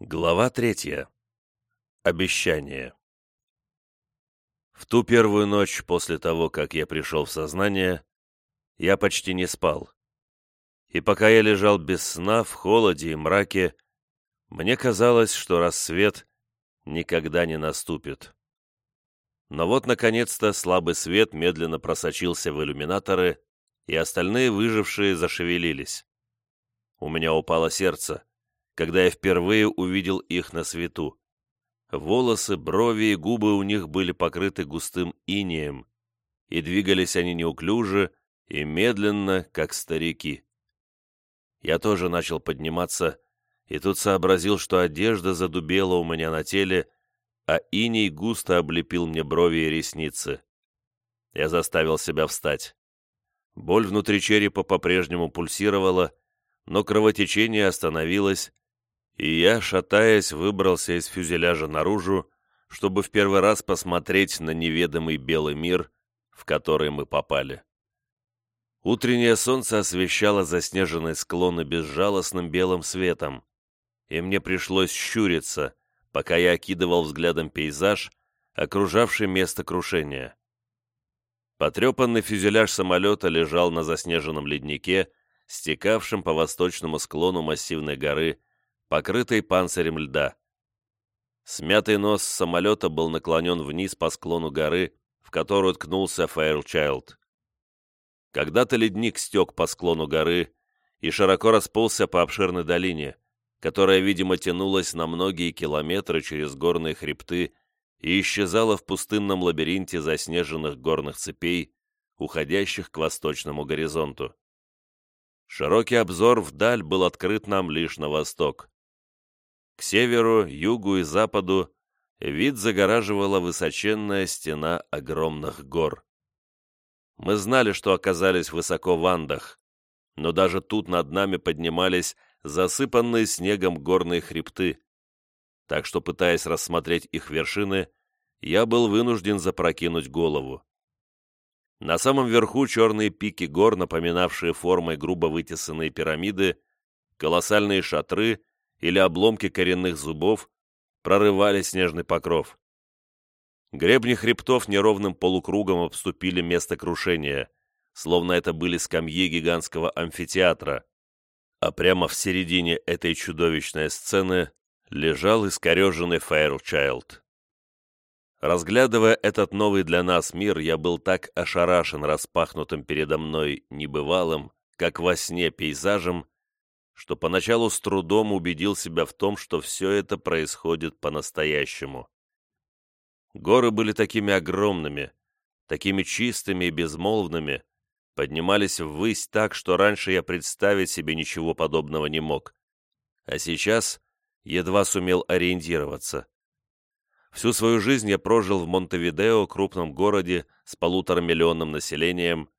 Глава третья. Обещание. В ту первую ночь после того, как я пришел в сознание, я почти не спал. И пока я лежал без сна, в холоде и мраке, мне казалось, что рассвет никогда не наступит. Но вот, наконец-то, слабый свет медленно просочился в иллюминаторы, и остальные выжившие зашевелились. У меня упало сердце, когда я впервые увидел их на свету. Волосы, брови и губы у них были покрыты густым инеем, и двигались они неуклюже и медленно, как старики. Я тоже начал подниматься, и тут сообразил, что одежда задубела у меня на теле, а иней густо облепил мне брови и ресницы. Я заставил себя встать. Боль внутри черепа по-прежнему пульсировала, но кровотечение остановилось, и я, шатаясь, выбрался из фюзеляжа наружу, чтобы в первый раз посмотреть на неведомый белый мир, в который мы попали. Утреннее солнце освещало заснеженные склоны безжалостным белым светом, и мне пришлось щуриться, пока я окидывал взглядом пейзаж, окружавший место крушения. Потрепанный фюзеляж самолета лежал на заснеженном леднике, стекавшем по восточному склону массивной горы, покрытой панцирем льда. Смятый нос самолета был наклонен вниз по склону горы, в которую ткнулся Фэйрчайлд. Когда-то ледник стек по склону горы и широко расползся по обширной долине, которая, видимо, тянулась на многие километры через горные хребты и исчезала в пустынном лабиринте заснеженных горных цепей, уходящих к восточному горизонту. Широкий обзор вдаль был открыт нам лишь на восток. К северу, югу и западу вид загораживала высоченная стена огромных гор. Мы знали, что оказались высоко в Андах, но даже тут над нами поднимались засыпанные снегом горные хребты, так что, пытаясь рассмотреть их вершины, я был вынужден запрокинуть голову. На самом верху черные пики гор, напоминавшие формой грубо вытесанные пирамиды, колоссальные шатры или обломки коренных зубов прорывали снежный покров. Гребни хребтов неровным полукругом обступили место крушения, словно это были скамьи гигантского амфитеатра, а прямо в середине этой чудовищной сцены лежал искореженный Фэйрчайлд. Разглядывая этот новый для нас мир, я был так ошарашен распахнутым передо мной небывалым, как во сне пейзажем, что поначалу с трудом убедил себя в том, что все это происходит по-настоящему. Горы были такими огромными, такими чистыми и безмолвными, поднимались ввысь так, что раньше я представить себе ничего подобного не мог, а сейчас едва сумел ориентироваться. Всю свою жизнь я прожил в Монтевидео, крупном городе с полуторамиллионным населением,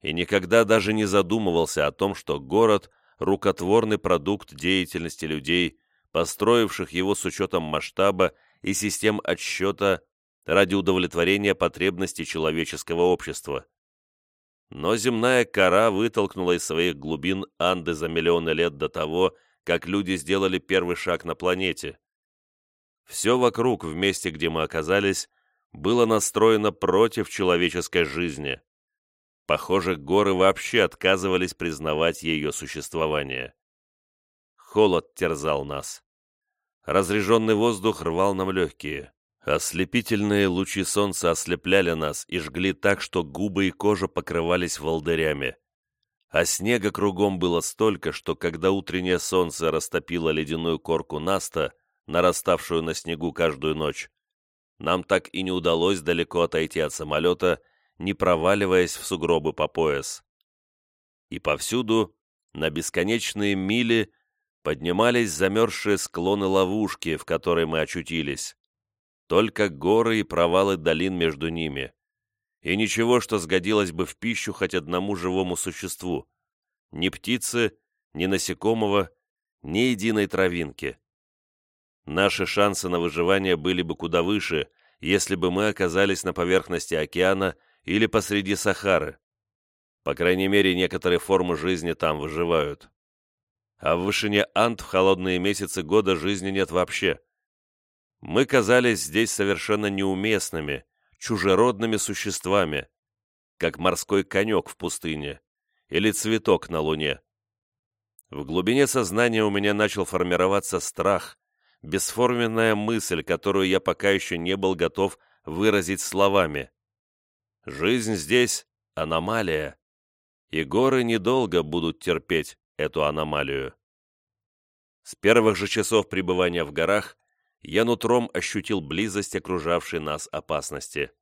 и никогда даже не задумывался о том, что город – рукотворный продукт деятельности людей, построивших его с учетом масштаба и систем отсчета ради удовлетворения потребностей человеческого общества. Но земная кора вытолкнула из своих глубин Анды за миллионы лет до того, как люди сделали первый шаг на планете. Все вокруг, в месте, где мы оказались, было настроено против человеческой жизни. Похоже, горы вообще отказывались признавать ее существование. Холод терзал нас. Разреженный воздух рвал нам легкие. Ослепительные лучи солнца ослепляли нас и жгли так, что губы и кожа покрывались волдырями. А снега кругом было столько, что когда утреннее солнце растопило ледяную корку Наста, нараставшую на снегу каждую ночь, нам так и не удалось далеко отойти от самолета не проваливаясь в сугробы по пояс. И повсюду, на бесконечные мили, поднимались замерзшие склоны ловушки, в которой мы очутились. Только горы и провалы долин между ними. И ничего, что сгодилось бы в пищу хоть одному живому существу. Ни птицы, ни насекомого, ни единой травинки. Наши шансы на выживание были бы куда выше, если бы мы оказались на поверхности океана или посреди Сахары. По крайней мере, некоторые формы жизни там выживают. а в вышине Ант в холодные месяцы года жизни нет вообще. Мы казались здесь совершенно неуместными, чужеродными существами, как морской конек в пустыне или цветок на луне. В глубине сознания у меня начал формироваться страх, бесформенная мысль, которую я пока еще не был готов выразить словами. Жизнь здесь — аномалия, и горы недолго будут терпеть эту аномалию. С первых же часов пребывания в горах я нутром ощутил близость окружавшей нас опасности.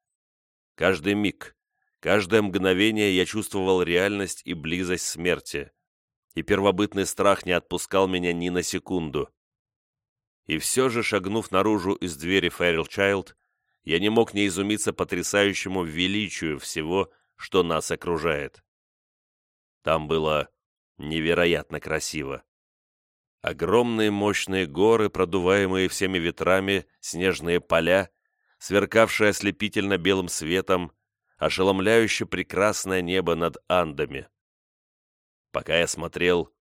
Каждый миг, каждое мгновение я чувствовал реальность и близость смерти, и первобытный страх не отпускал меня ни на секунду. И все же, шагнув наружу из двери Фэрил Чайлд, я не мог не изумиться потрясающему величию всего, что нас окружает. Там было невероятно красиво. Огромные мощные горы, продуваемые всеми ветрами, снежные поля, сверкавшие ослепительно белым светом, ошеломляюще прекрасное небо над Андами. Пока я смотрел,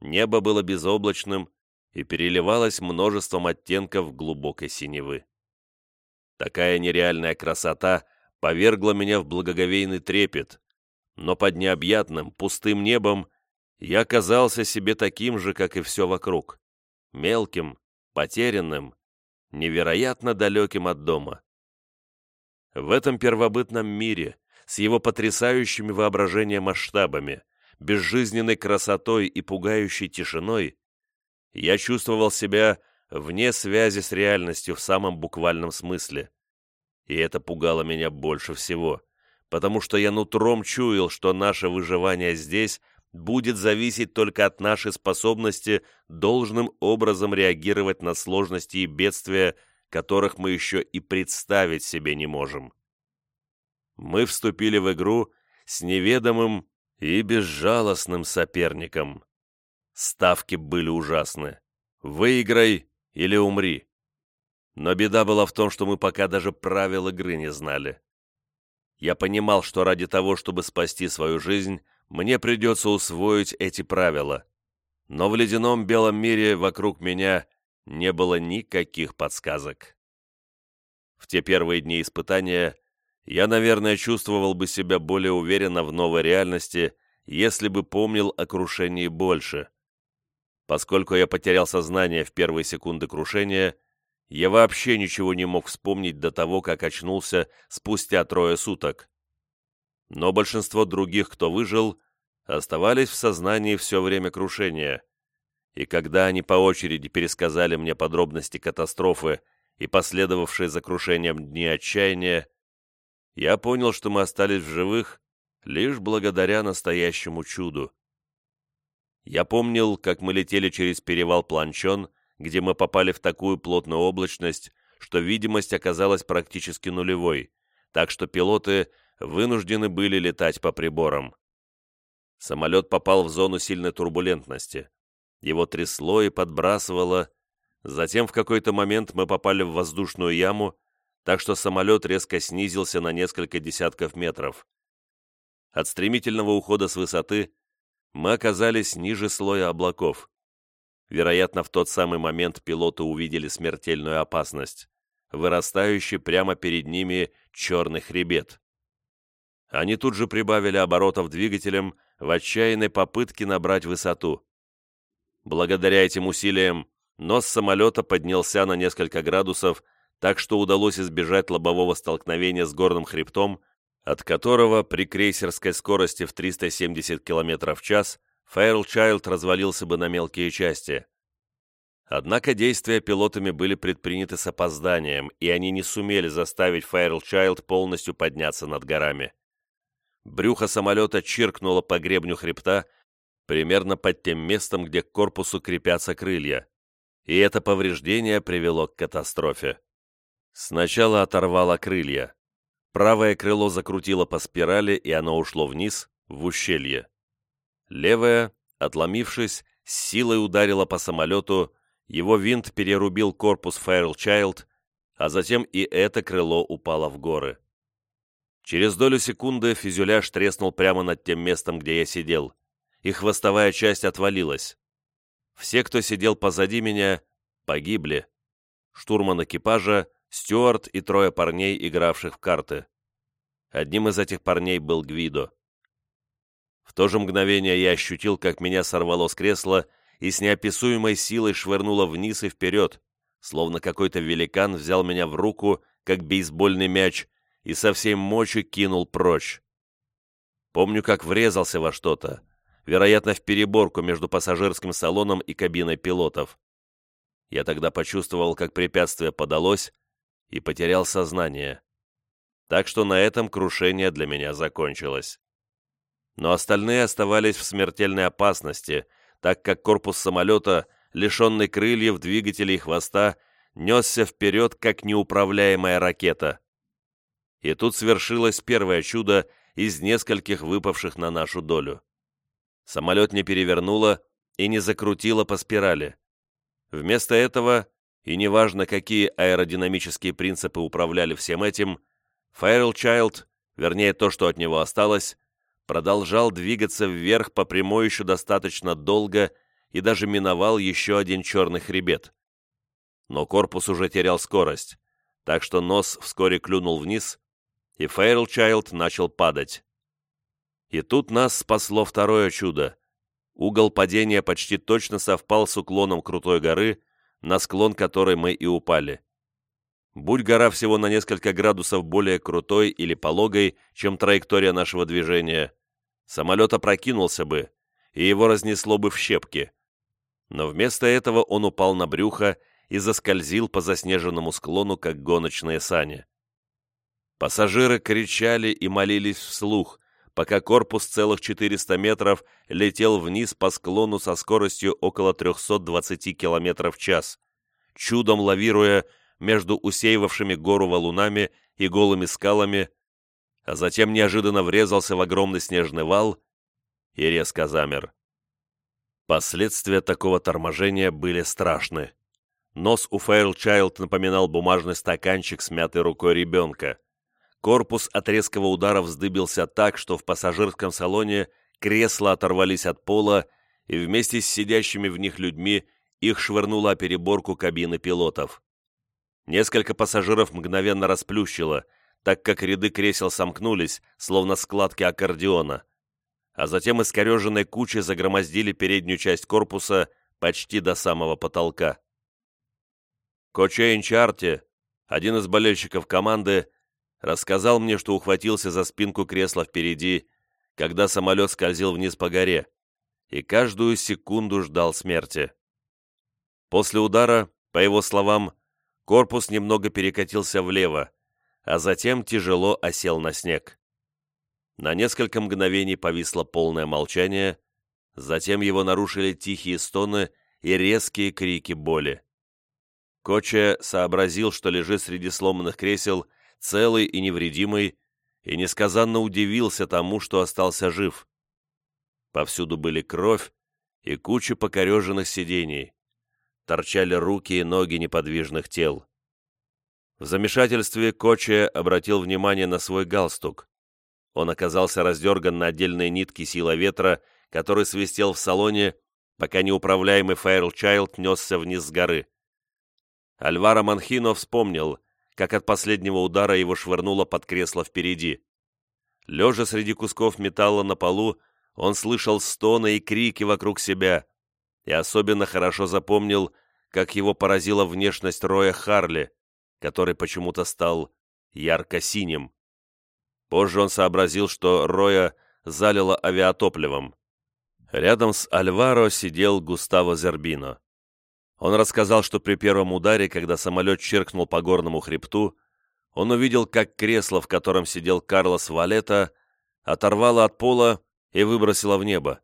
небо было безоблачным и переливалось множеством оттенков глубокой синевы. Такая нереальная красота повергла меня в благоговейный трепет, но под необъятным, пустым небом я казался себе таким же, как и все вокруг, мелким, потерянным, невероятно далеким от дома. В этом первобытном мире, с его потрясающими воображением масштабами, безжизненной красотой и пугающей тишиной, я чувствовал себя вне связи с реальностью в самом буквальном смысле. И это пугало меня больше всего, потому что я нутром чуял, что наше выживание здесь будет зависеть только от нашей способности должным образом реагировать на сложности и бедствия, которых мы еще и представить себе не можем. Мы вступили в игру с неведомым и безжалостным соперником. Ставки были ужасны. Выиграй или умри. Но беда была в том, что мы пока даже правил игры не знали. Я понимал, что ради того, чтобы спасти свою жизнь, мне придется усвоить эти правила. Но в ледяном белом мире вокруг меня не было никаких подсказок. В те первые дни испытания я, наверное, чувствовал бы себя более уверенно в новой реальности, если бы помнил о крушении больше. Поскольку я потерял сознание в первые секунды крушения, я вообще ничего не мог вспомнить до того, как очнулся спустя трое суток. Но большинство других, кто выжил, оставались в сознании все время крушения. И когда они по очереди пересказали мне подробности катастрофы и последовавшие за крушением дни отчаяния, я понял, что мы остались в живых лишь благодаря настоящему чуду. Я помнил, как мы летели через перевал Планчон, где мы попали в такую плотную облачность, что видимость оказалась практически нулевой, так что пилоты вынуждены были летать по приборам. Самолет попал в зону сильной турбулентности. Его трясло и подбрасывало. Затем в какой-то момент мы попали в воздушную яму, так что самолет резко снизился на несколько десятков метров. От стремительного ухода с высоты мы оказались ниже слоя облаков. Вероятно, в тот самый момент пилоты увидели смертельную опасность, вырастающий прямо перед ними черный хребет. Они тут же прибавили оборотов двигателем в отчаянной попытке набрать высоту. Благодаря этим усилиям нос самолета поднялся на несколько градусов, так что удалось избежать лобового столкновения с горным хребтом, от которого при крейсерской скорости в 370 км в час Фэйлчайлд развалился бы на мелкие части. Однако действия пилотами были предприняты с опозданием, и они не сумели заставить Фэйлчайлд полностью подняться над горами. Брюхо самолета чиркнуло по гребню хребта, примерно под тем местом, где к корпусу крепятся крылья, и это повреждение привело к катастрофе. Сначала оторвало крылья. Правое крыло закрутило по спирали, и оно ушло вниз, в ущелье. Левая, отломившись, с силой ударила по самолету, его винт перерубил корпус Фэрлчайлд, а затем и это крыло упало в горы. Через долю секунды фюзеляж треснул прямо над тем местом, где я сидел, и хвостовая часть отвалилась. Все, кто сидел позади меня, погибли. Штурман экипажа, Стюарт и трое парней, игравших в карты. Одним из этих парней был Гвидо. В то же мгновение я ощутил, как меня сорвало с кресла и с неописуемой силой швырнуло вниз и вперед, словно какой-то великан взял меня в руку, как бейсбольный мяч, и со всей мочи кинул прочь. Помню, как врезался во что-то, вероятно, в переборку между пассажирским салоном и кабиной пилотов. Я тогда почувствовал, как препятствие подалось, и потерял сознание. Так что на этом крушение для меня закончилось. Но остальные оставались в смертельной опасности, так как корпус самолета, лишенный крыльев, двигателей и хвоста, несся вперед, как неуправляемая ракета. И тут свершилось первое чудо из нескольких выпавших на нашу долю. Самолет не перевернуло и не закрутило по спирали. Вместо этого, и неважно, какие аэродинамические принципы управляли всем этим, Файрл-Чайлд, вернее то, что от него осталось, продолжал двигаться вверх по прямой еще достаточно долго и даже миновал еще один черный хребет. Но корпус уже терял скорость, так что нос вскоре клюнул вниз, и Фейрлчайлд начал падать. И тут нас спасло второе чудо. Угол падения почти точно совпал с уклоном крутой горы, на склон которой мы и упали. Будь гора всего на несколько градусов более крутой или пологой, чем траектория нашего движения, самолет опрокинулся бы, и его разнесло бы в щепки. Но вместо этого он упал на брюхо и заскользил по заснеженному склону, как гоночные сани. Пассажиры кричали и молились вслух, пока корпус целых 400 метров летел вниз по склону со скоростью около 320 км в час, чудом лавируя между усеивавшими гору валунами и голыми скалами, а затем неожиданно врезался в огромный снежный вал и резко замер. Последствия такого торможения были страшны. Нос у Фэйлчайлд напоминал бумажный стаканчик с мятой рукой ребенка. Корпус от резкого удара вздыбился так, что в пассажирском салоне кресла оторвались от пола, и вместе с сидящими в них людьми их швырнула переборку кабины пилотов. Несколько пассажиров мгновенно расплющило, так как ряды кресел сомкнулись, словно складки аккордеона, а затем искореженной кучей загромоздили переднюю часть корпуса почти до самого потолка. Кочейн Чарти, один из болельщиков команды, рассказал мне, что ухватился за спинку кресла впереди, когда самолет скользил вниз по горе, и каждую секунду ждал смерти. После удара, по его словам, корпус немного перекатился влево, а затем тяжело осел на снег. На несколько мгновений повисло полное молчание, затем его нарушили тихие стоны и резкие крики боли. Коча сообразил, что лежит среди сломанных кресел целый и невредимый, и несказанно удивился тому, что остался жив. Повсюду были кровь и куча покореженных сидений. Торчали руки и ноги неподвижных тел. В замешательстве Коче обратил внимание на свой галстук. Он оказался раздерган на отдельные нитки сила ветра, который свистел в салоне, пока неуправляемый Фэйрлчайлд несся вниз с горы. Альваро Манхино вспомнил, как от последнего удара его швырнуло под кресло впереди. Лежа среди кусков металла на полу, он слышал стоны и крики вокруг себя, и особенно хорошо запомнил, как его поразила внешность Роя Харли, который почему-то стал ярко-синим. Позже он сообразил, что Роя залило авиатопливом. Рядом с Альваро сидел Густаво Зербино. Он рассказал, что при первом ударе, когда самолет чиркнул по горному хребту, он увидел, как кресло, в котором сидел Карлос Валета, оторвало от пола и выбросило в небо.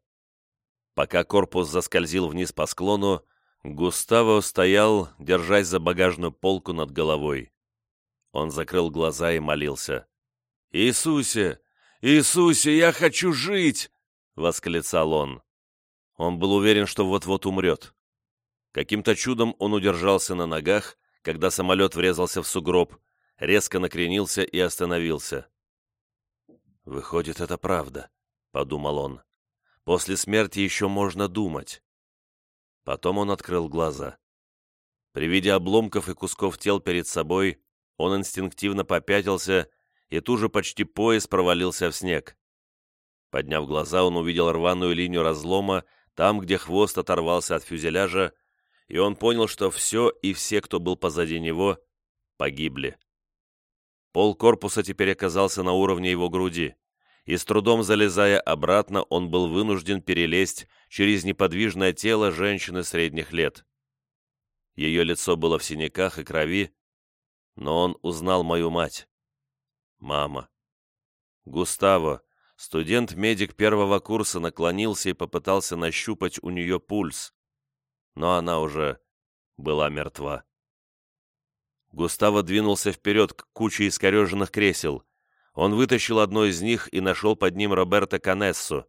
Пока корпус заскользил вниз по склону, Густаво стоял, держась за багажную полку над головой. Он закрыл глаза и молился. «Иисусе! Иисусе, я хочу жить!» — восклицал он. Он был уверен, что вот-вот умрет. Каким-то чудом он удержался на ногах, когда самолет врезался в сугроб, резко накренился и остановился. «Выходит, это правда», — подумал он. «После смерти еще можно думать». Потом он открыл глаза. При виде обломков и кусков тел перед собой он инстинктивно попятился и тут же почти пояс провалился в снег. Подняв глаза, он увидел рваную линию разлома там, где хвост оторвался от фюзеляжа, и он понял, что все и все, кто был позади него, погибли. Пол корпуса теперь оказался на уровне его груди, и с трудом залезая обратно, он был вынужден перелезть через неподвижное тело женщины средних лет. Ее лицо было в синяках и крови, но он узнал мою мать. Мама. Густаво, студент-медик первого курса, наклонился и попытался нащупать у нее пульс, но она уже была мертва. Густаво двинулся вперед к куче искореженных кресел. Он вытащил одно из них и нашел под ним Роберто Канессу.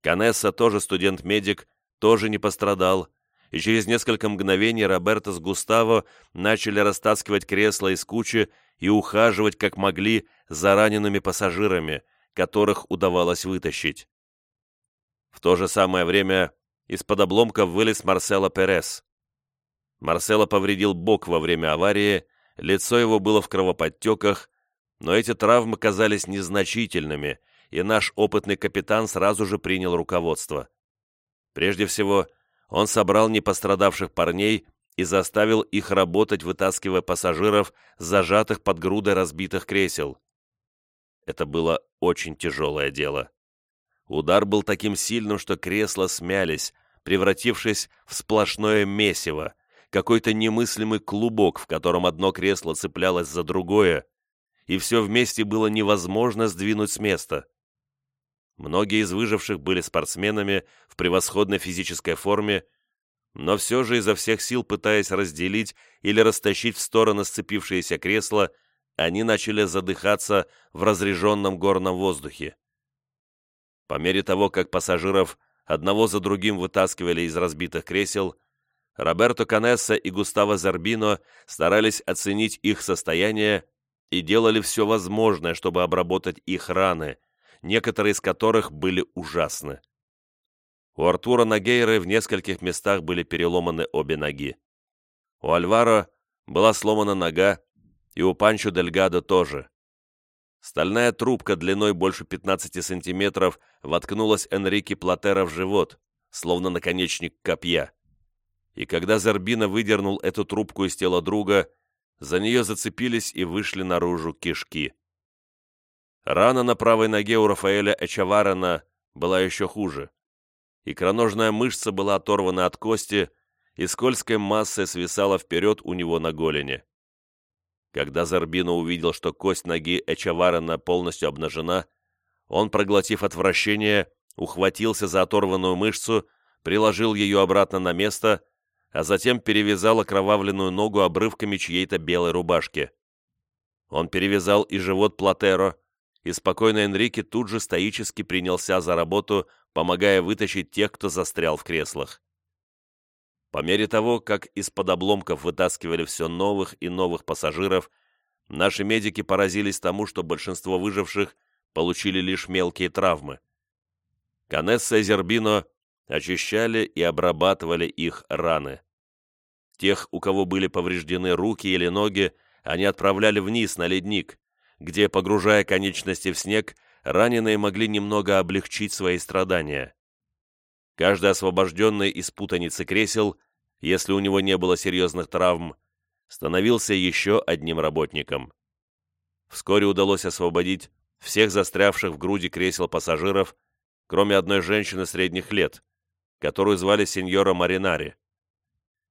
Канесса, тоже студент-медик, тоже не пострадал, и через несколько мгновений Роберто с Густаво начали растаскивать кресла из кучи и ухаживать, как могли, за ранеными пассажирами, которых удавалось вытащить. В то же самое время из-под обломков вылез Марсело Перес. Марсело повредил бок во время аварии, лицо его было в кровоподтеках, но эти травмы казались незначительными, и наш опытный капитан сразу же принял руководство. Прежде всего, он собрал непострадавших парней и заставил их работать, вытаскивая пассажиров, зажатых под грудой разбитых кресел. Это было очень тяжелое дело. Удар был таким сильным, что кресла смялись, превратившись в сплошное месиво, какой-то немыслимый клубок, в котором одно кресло цеплялось за другое, и все вместе было невозможно сдвинуть с места. Многие из выживших были спортсменами в превосходной физической форме, но все же изо всех сил пытаясь разделить или растащить в стороны сцепившиеся кресла, они начали задыхаться в разреженном горном воздухе. По мере того, как пассажиров одного за другим вытаскивали из разбитых кресел, Роберто Канесса и Густаво Зарбино старались оценить их состояние и делали все возможное, чтобы обработать их раны, некоторые из которых были ужасны. У Артура Нагейры в нескольких местах были переломаны обе ноги. У Альваро была сломана нога, и у Панчо Дельгадо тоже. Стальная трубка длиной больше 15 сантиметров воткнулась Энрике Платера в живот, словно наконечник копья и когда Зарбина выдернул эту трубку из тела друга, за нее зацепились и вышли наружу кишки. Рана на правой ноге у Рафаэля Эчаварена была еще хуже. Икроножная мышца была оторвана от кости, и скользкой массой свисала вперед у него на голени. Когда Зарбино увидел, что кость ноги Эчаварена полностью обнажена, он, проглотив отвращение, ухватился за оторванную мышцу, приложил ее обратно на место а затем перевязал окровавленную ногу обрывками чьей-то белой рубашки. Он перевязал и живот Платеро, и спокойно Энрике тут же стоически принялся за работу, помогая вытащить тех, кто застрял в креслах. По мере того, как из-под обломков вытаскивали все новых и новых пассажиров, наши медики поразились тому, что большинство выживших получили лишь мелкие травмы. Канесса и Зербино очищали и обрабатывали их раны. Тех, у кого были повреждены руки или ноги, они отправляли вниз на ледник, где, погружая конечности в снег, раненые могли немного облегчить свои страдания. Каждый освобожденный из путаницы кресел, если у него не было серьезных травм, становился еще одним работником. Вскоре удалось освободить всех застрявших в груди кресел пассажиров, кроме одной женщины средних лет, которую звали сеньора Маринари.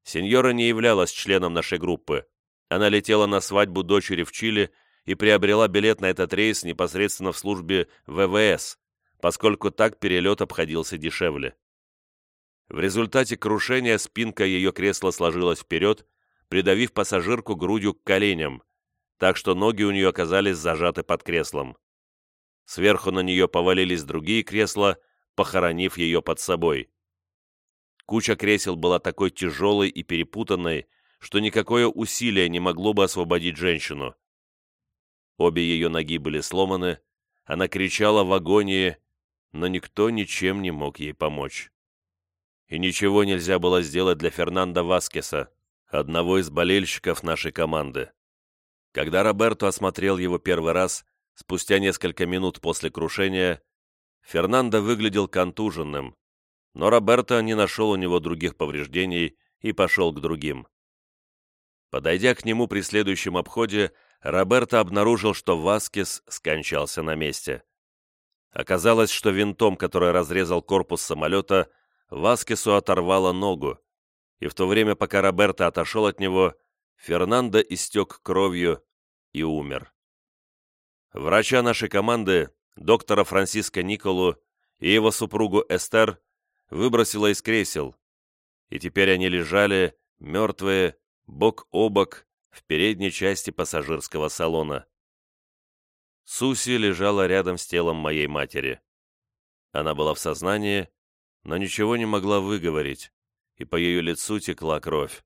Сеньора не являлась членом нашей группы. Она летела на свадьбу дочери в Чили и приобрела билет на этот рейс непосредственно в службе ВВС, поскольку так перелет обходился дешевле. В результате крушения спинка ее кресла сложилась вперед, придавив пассажирку грудью к коленям, так что ноги у нее оказались зажаты под креслом. Сверху на нее повалились другие кресла, похоронив ее под собой. Куча кресел была такой тяжелой и перепутанной, что никакое усилие не могло бы освободить женщину. Обе ее ноги были сломаны, она кричала в агонии, но никто ничем не мог ей помочь. И ничего нельзя было сделать для Фернандо Васкеса, одного из болельщиков нашей команды. Когда Роберто осмотрел его первый раз, спустя несколько минут после крушения, Фернандо выглядел контуженным, но Роберто не нашел у него других повреждений и пошел к другим. Подойдя к нему при следующем обходе, Роберто обнаружил, что Васкес скончался на месте. Оказалось, что винтом, который разрезал корпус самолета, Васкесу оторвало ногу, и в то время, пока Роберто отошел от него, Фернандо истек кровью и умер. Врача нашей команды, доктора Франциско Николу и его супругу Эстер, выбросило из кресел, и теперь они лежали, мертвые, бок о бок, в передней части пассажирского салона. Суси лежала рядом с телом моей матери. Она была в сознании, но ничего не могла выговорить, и по ее лицу текла кровь.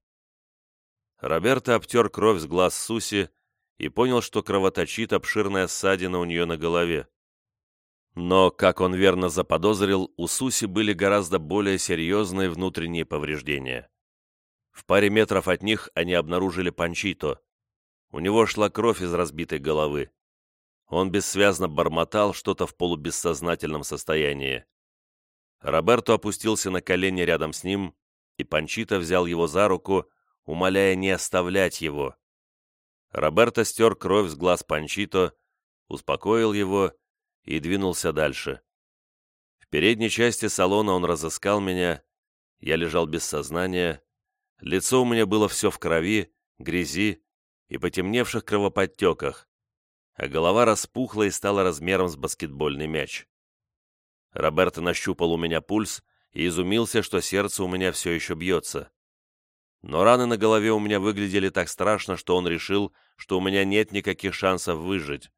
Роберто обтер кровь с глаз Суси и понял, что кровоточит обширная ссадина у нее на голове. Но, как он верно заподозрил, у Суси были гораздо более серьезные внутренние повреждения. В паре метров от них они обнаружили Панчито. У него шла кровь из разбитой головы. Он бессвязно бормотал что-то в полубессознательном состоянии. Роберто опустился на колени рядом с ним, и Панчито взял его за руку, умоляя не оставлять его. Роберто стер кровь с глаз Панчито, успокоил его и двинулся дальше. В передней части салона он разыскал меня, я лежал без сознания, лицо у меня было все в крови, грязи и потемневших кровоподтеках, а голова распухла и стала размером с баскетбольный мяч. Роберто нащупал у меня пульс и изумился, что сердце у меня все еще бьется. Но раны на голове у меня выглядели так страшно, что он решил, что у меня нет никаких шансов выжить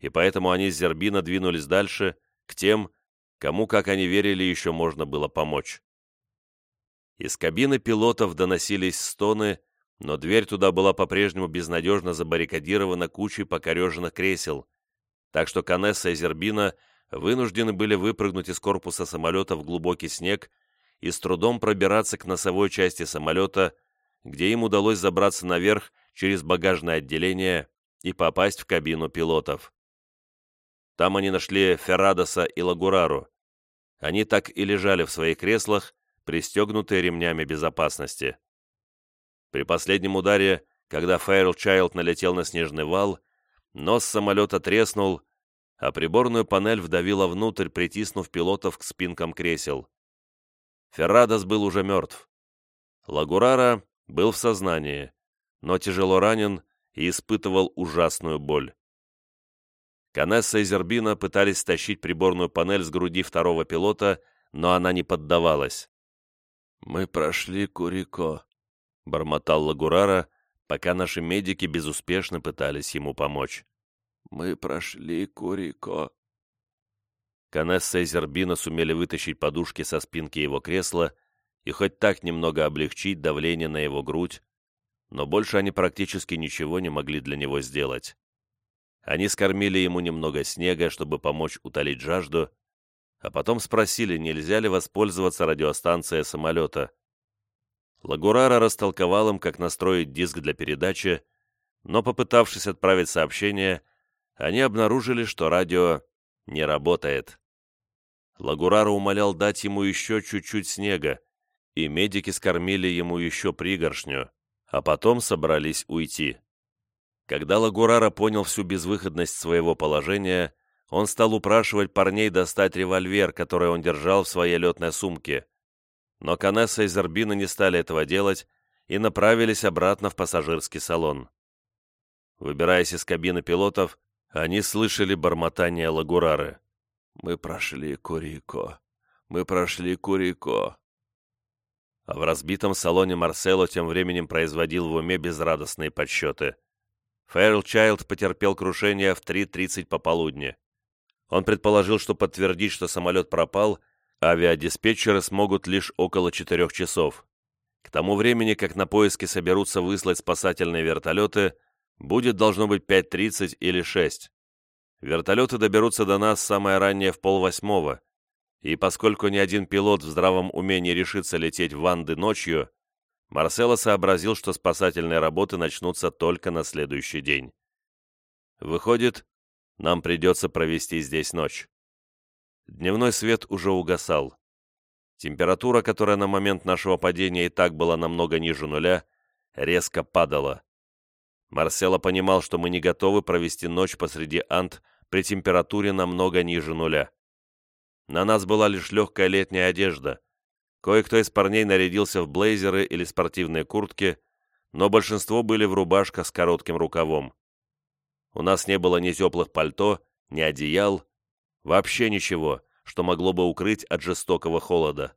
и поэтому они с Зербина двинулись дальше, к тем, кому, как они верили, еще можно было помочь. Из кабины пилотов доносились стоны, но дверь туда была по-прежнему безнадежно забаррикадирована кучей покореженных кресел, так что Канесса и Зербина вынуждены были выпрыгнуть из корпуса самолета в глубокий снег и с трудом пробираться к носовой части самолета, где им удалось забраться наверх через багажное отделение и попасть в кабину пилотов. Там они нашли Феррадоса и Лагурару. Они так и лежали в своих креслах, пристегнутые ремнями безопасности. При последнем ударе, когда Фэйрл налетел на снежный вал, нос самолета треснул, а приборную панель вдавила внутрь, притиснув пилотов к спинкам кресел. Феррадос был уже мертв. Лагурара был в сознании, но тяжело ранен и испытывал ужасную боль. Канесса и Зербина пытались стащить приборную панель с груди второго пилота, но она не поддавалась. «Мы прошли Курико», — бормотал Лагурара, пока наши медики безуспешно пытались ему помочь. «Мы прошли Курико». Канесса и Зербина сумели вытащить подушки со спинки его кресла и хоть так немного облегчить давление на его грудь, но больше они практически ничего не могли для него сделать. Они скормили ему немного снега, чтобы помочь утолить жажду, а потом спросили, нельзя ли воспользоваться радиостанцией самолета. Лагурара растолковал им, как настроить диск для передачи, но, попытавшись отправить сообщение, они обнаружили, что радио не работает. Лагурара умолял дать ему еще чуть-чуть снега, и медики скормили ему еще пригоршню, а потом собрались уйти. Когда Лагурара понял всю безвыходность своего положения, он стал упрашивать парней достать револьвер, который он держал в своей летной сумке. Но Канесса и Зербина не стали этого делать и направились обратно в пассажирский салон. Выбираясь из кабины пилотов, они слышали бормотание Лагурары. «Мы прошли Курико. Мы прошли Курико». А в разбитом салоне Марсело тем временем производил в уме безрадостные подсчеты – Фэрлчайлд потерпел крушение в 3.30 пополудни. Он предположил, что подтвердить, что самолет пропал, авиадиспетчеры смогут лишь около 4 часов. К тому времени, как на поиски соберутся выслать спасательные вертолеты, будет должно быть 5.30 или 6. Вертолеты доберутся до нас самое раннее в полвосьмого, И поскольку ни один пилот в здравом уме не решится лететь в Ванды ночью, Марсело сообразил, что спасательные работы начнутся только на следующий день. Выходит, нам придется провести здесь ночь. Дневной свет уже угасал. Температура, которая на момент нашего падения и так была намного ниже нуля, резко падала. Марсело понимал, что мы не готовы провести ночь посреди Ант при температуре намного ниже нуля. На нас была лишь легкая летняя одежда. Кое-кто из парней нарядился в блейзеры или спортивные куртки, но большинство были в рубашках с коротким рукавом. У нас не было ни теплых пальто, ни одеял, вообще ничего, что могло бы укрыть от жестокого холода.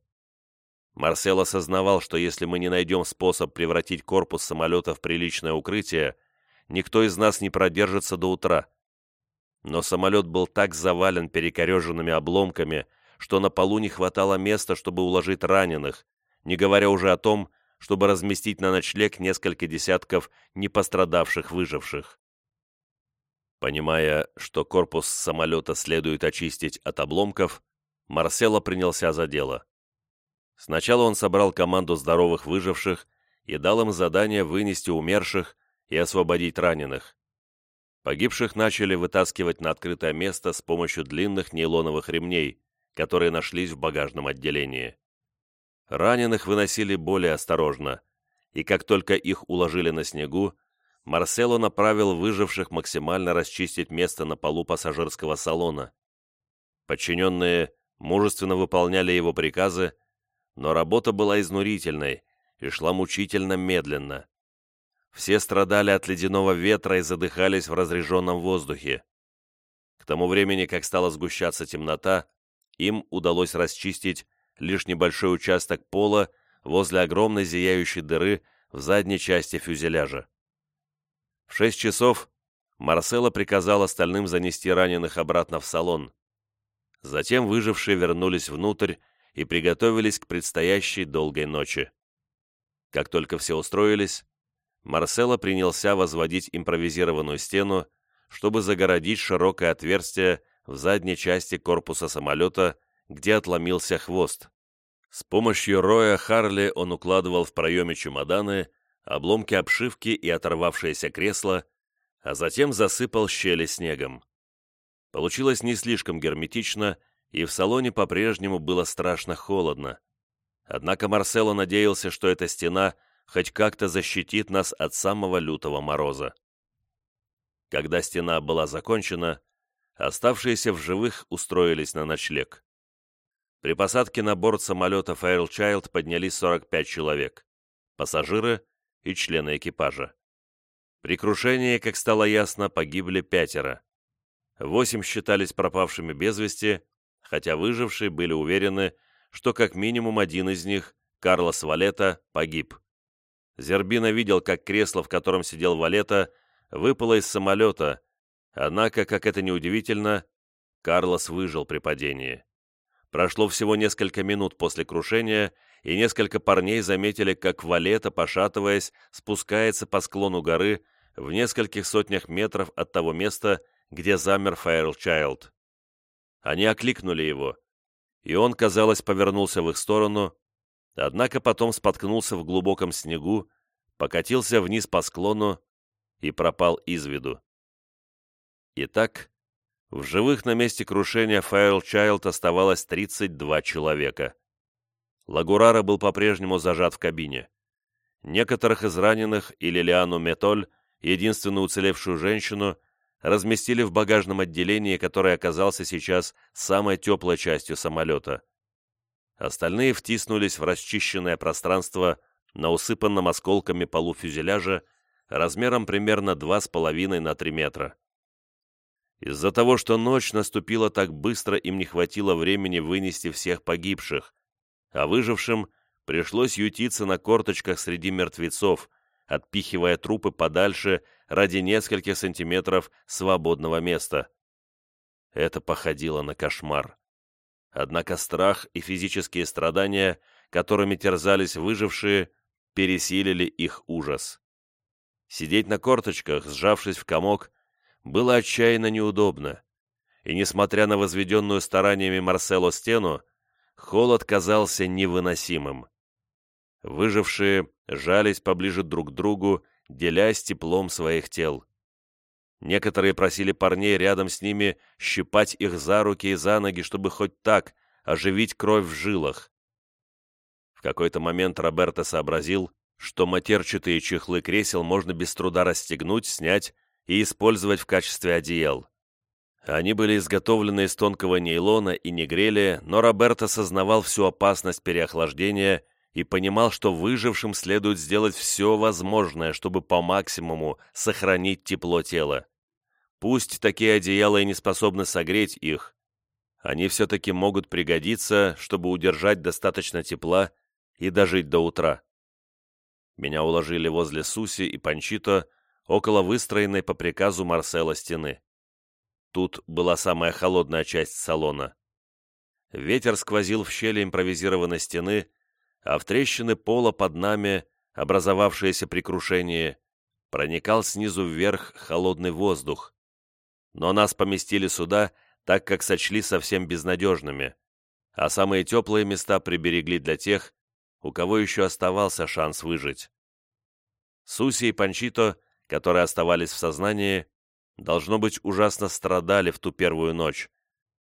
Марсел осознавал, что если мы не найдем способ превратить корпус самолета в приличное укрытие, никто из нас не продержится до утра. Но самолет был так завален перекореженными обломками, что на полу не хватало места, чтобы уложить раненых, не говоря уже о том, чтобы разместить на ночлег несколько десятков непострадавших выживших. Понимая, что корпус самолета следует очистить от обломков, Марсело принялся за дело. Сначала он собрал команду здоровых выживших и дал им задание вынести умерших и освободить раненых. Погибших начали вытаскивать на открытое место с помощью длинных нейлоновых ремней, которые нашлись в багажном отделении. Раненых выносили более осторожно, и как только их уложили на снегу, Марсело направил выживших максимально расчистить место на полу пассажирского салона. Подчиненные мужественно выполняли его приказы, но работа была изнурительной и шла мучительно медленно. Все страдали от ледяного ветра и задыхались в разреженном воздухе. К тому времени, как стала сгущаться темнота, им удалось расчистить лишь небольшой участок пола возле огромной зияющей дыры в задней части фюзеляжа. В шесть часов Марсело приказал остальным занести раненых обратно в салон. Затем выжившие вернулись внутрь и приготовились к предстоящей долгой ночи. Как только все устроились, Марсело принялся возводить импровизированную стену, чтобы загородить широкое отверстие в задней части корпуса самолета, где отломился хвост. С помощью роя Харли он укладывал в проеме чемоданы, обломки обшивки и оторвавшееся кресло, а затем засыпал щели снегом. Получилось не слишком герметично, и в салоне по-прежнему было страшно холодно. Однако Марсело надеялся, что эта стена хоть как-то защитит нас от самого лютого мороза. Когда стена была закончена, оставшиеся в живых устроились на ночлег. При посадке на борт самолета Fairchild поднялись 45 человек, пассажиры и члены экипажа. При крушении, как стало ясно, погибли пятеро. Восемь считались пропавшими без вести, хотя выжившие были уверены, что как минимум один из них, Карлос Валета, погиб. Зербина видел, как кресло, в котором сидел Валета, выпало из самолета, однако, как это неудивительно, Карлос выжил при падении. Прошло всего несколько минут после крушения, и несколько парней заметили, как Валета, пошатываясь, спускается по склону горы в нескольких сотнях метров от того места, где замер Фаерлчайлд. Они окликнули его, и он, казалось, повернулся в их сторону, однако потом споткнулся в глубоком снегу, покатился вниз по склону и пропал из виду. Итак, в живых на месте крушения Фаерлчайлд оставалось 32 человека. Лагурара был по-прежнему зажат в кабине. Некоторых из раненых и Лилиану Метоль, единственную уцелевшую женщину, разместили в багажном отделении, которое оказался сейчас самой теплой частью самолета. Остальные втиснулись в расчищенное пространство на усыпанном осколками полу фюзеляжа размером примерно 2,5 на 3 метра. Из-за того, что ночь наступила так быстро, им не хватило времени вынести всех погибших, а выжившим пришлось ютиться на корточках среди мертвецов, отпихивая трупы подальше ради нескольких сантиметров свободного места. Это походило на кошмар. Однако страх и физические страдания, которыми терзались выжившие, пересилили их ужас. Сидеть на корточках, сжавшись в комок, было отчаянно неудобно, и, несмотря на возведенную стараниями Марсело стену, холод казался невыносимым. Выжившие жались поближе друг к другу, делясь теплом своих тел. Некоторые просили парней рядом с ними щипать их за руки и за ноги, чтобы хоть так оживить кровь в жилах. В какой-то момент Роберто сообразил, что матерчатые чехлы кресел можно без труда расстегнуть, снять и использовать в качестве одеял. Они были изготовлены из тонкого нейлона и не грели, но Роберто сознавал всю опасность переохлаждения и понимал, что выжившим следует сделать все возможное, чтобы по максимуму сохранить тепло тела. Пусть такие одеяла и не способны согреть их, они все-таки могут пригодиться, чтобы удержать достаточно тепла и дожить до утра. Меня уложили возле Суси и Панчито, около выстроенной по приказу Марсела стены. Тут была самая холодная часть салона. Ветер сквозил в щели импровизированной стены, а в трещины пола под нами, образовавшиеся при крушении, проникал снизу вверх холодный воздух. Но нас поместили сюда, так как сочли совсем безнадежными, а самые теплые места приберегли для тех, у кого еще оставался шанс выжить. Суси и Панчито, которые оставались в сознании, должно быть, ужасно страдали в ту первую ночь,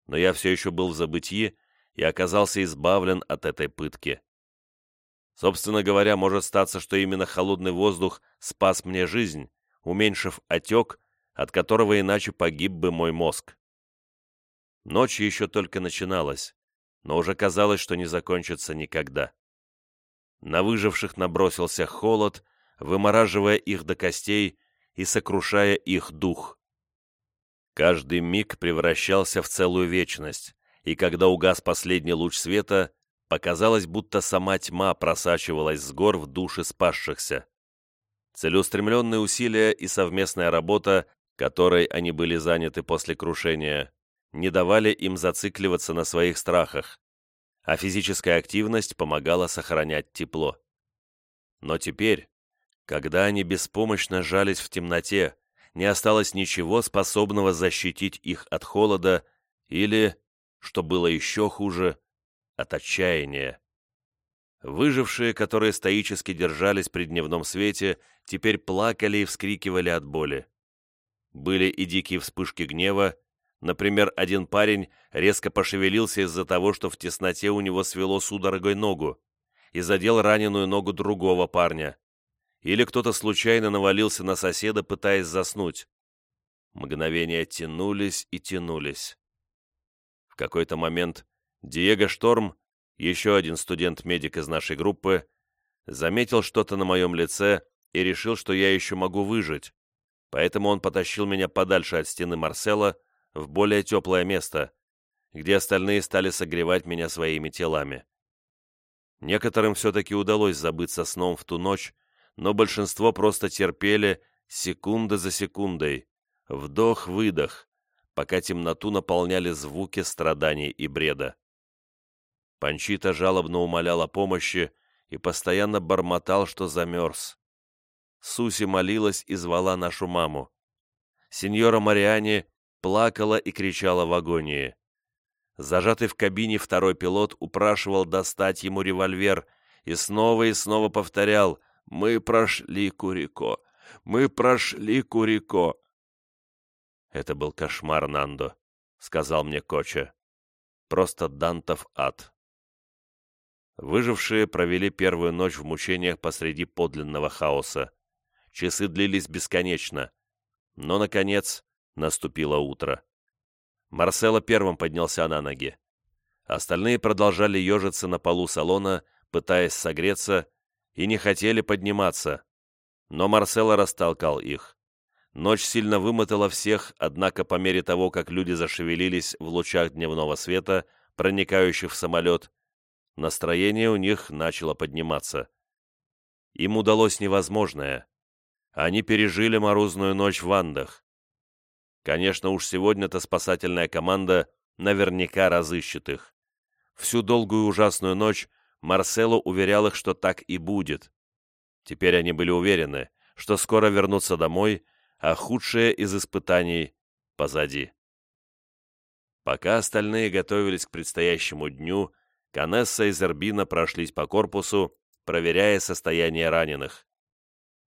но я все еще был в забытии и оказался избавлен от этой пытки. Собственно говоря, может статься, что именно холодный воздух спас мне жизнь, уменьшив отек, от которого иначе погиб бы мой мозг. Ночь еще только начиналась, но уже казалось, что не закончится никогда. На выживших набросился холод, вымораживая их до костей и сокрушая их дух. Каждый миг превращался в целую вечность, и когда угас последний луч света, показалось, будто сама тьма просачивалась с гор в души спасшихся. Целеустремленные усилия и совместная работа, которой они были заняты после крушения, не давали им зацикливаться на своих страхах, а физическая активность помогала сохранять тепло. Но теперь, когда они беспомощно жались в темноте, не осталось ничего, способного защитить их от холода или, что было еще хуже, от отчаяния. Выжившие, которые стоически держались при дневном свете, теперь плакали и вскрикивали от боли. Были и дикие вспышки гнева, например, один парень резко пошевелился из-за того, что в тесноте у него свело судорогой ногу, и задел раненую ногу другого парня или кто-то случайно навалился на соседа, пытаясь заснуть. Мгновения тянулись и тянулись. В какой-то момент Диего Шторм, еще один студент-медик из нашей группы, заметил что-то на моем лице и решил, что я еще могу выжить, поэтому он потащил меня подальше от стены Марсела в более теплое место, где остальные стали согревать меня своими телами. Некоторым все-таки удалось забыться сном в ту ночь, но большинство просто терпели секунда за секундой, вдох-выдох, пока темноту наполняли звуки страданий и бреда. Панчита жалобно умолял о помощи и постоянно бормотал, что замерз. Суси молилась и звала нашу маму. Сеньора Мариани плакала и кричала в агонии. Зажатый в кабине второй пилот упрашивал достать ему револьвер и снова и снова повторял мы прошли Курико. Мы прошли Курико. Это был кошмар, Нандо, сказал мне Коча. Просто Дантов ад. Выжившие провели первую ночь в мучениях посреди подлинного хаоса. Часы длились бесконечно. Но, наконец, наступило утро. Марсело первым поднялся на ноги. Остальные продолжали ежиться на полу салона, пытаясь согреться и не хотели подниматься. Но Марсело растолкал их. Ночь сильно вымотала всех, однако по мере того, как люди зашевелились в лучах дневного света, проникающих в самолет, настроение у них начало подниматься. Им удалось невозможное. Они пережили морозную ночь в Андах. Конечно, уж сегодня-то спасательная команда наверняка разыщет их. Всю долгую ужасную ночь Марсело уверял их, что так и будет. Теперь они были уверены, что скоро вернутся домой, а худшее из испытаний позади. Пока остальные готовились к предстоящему дню, Канесса и Зербина прошлись по корпусу, проверяя состояние раненых.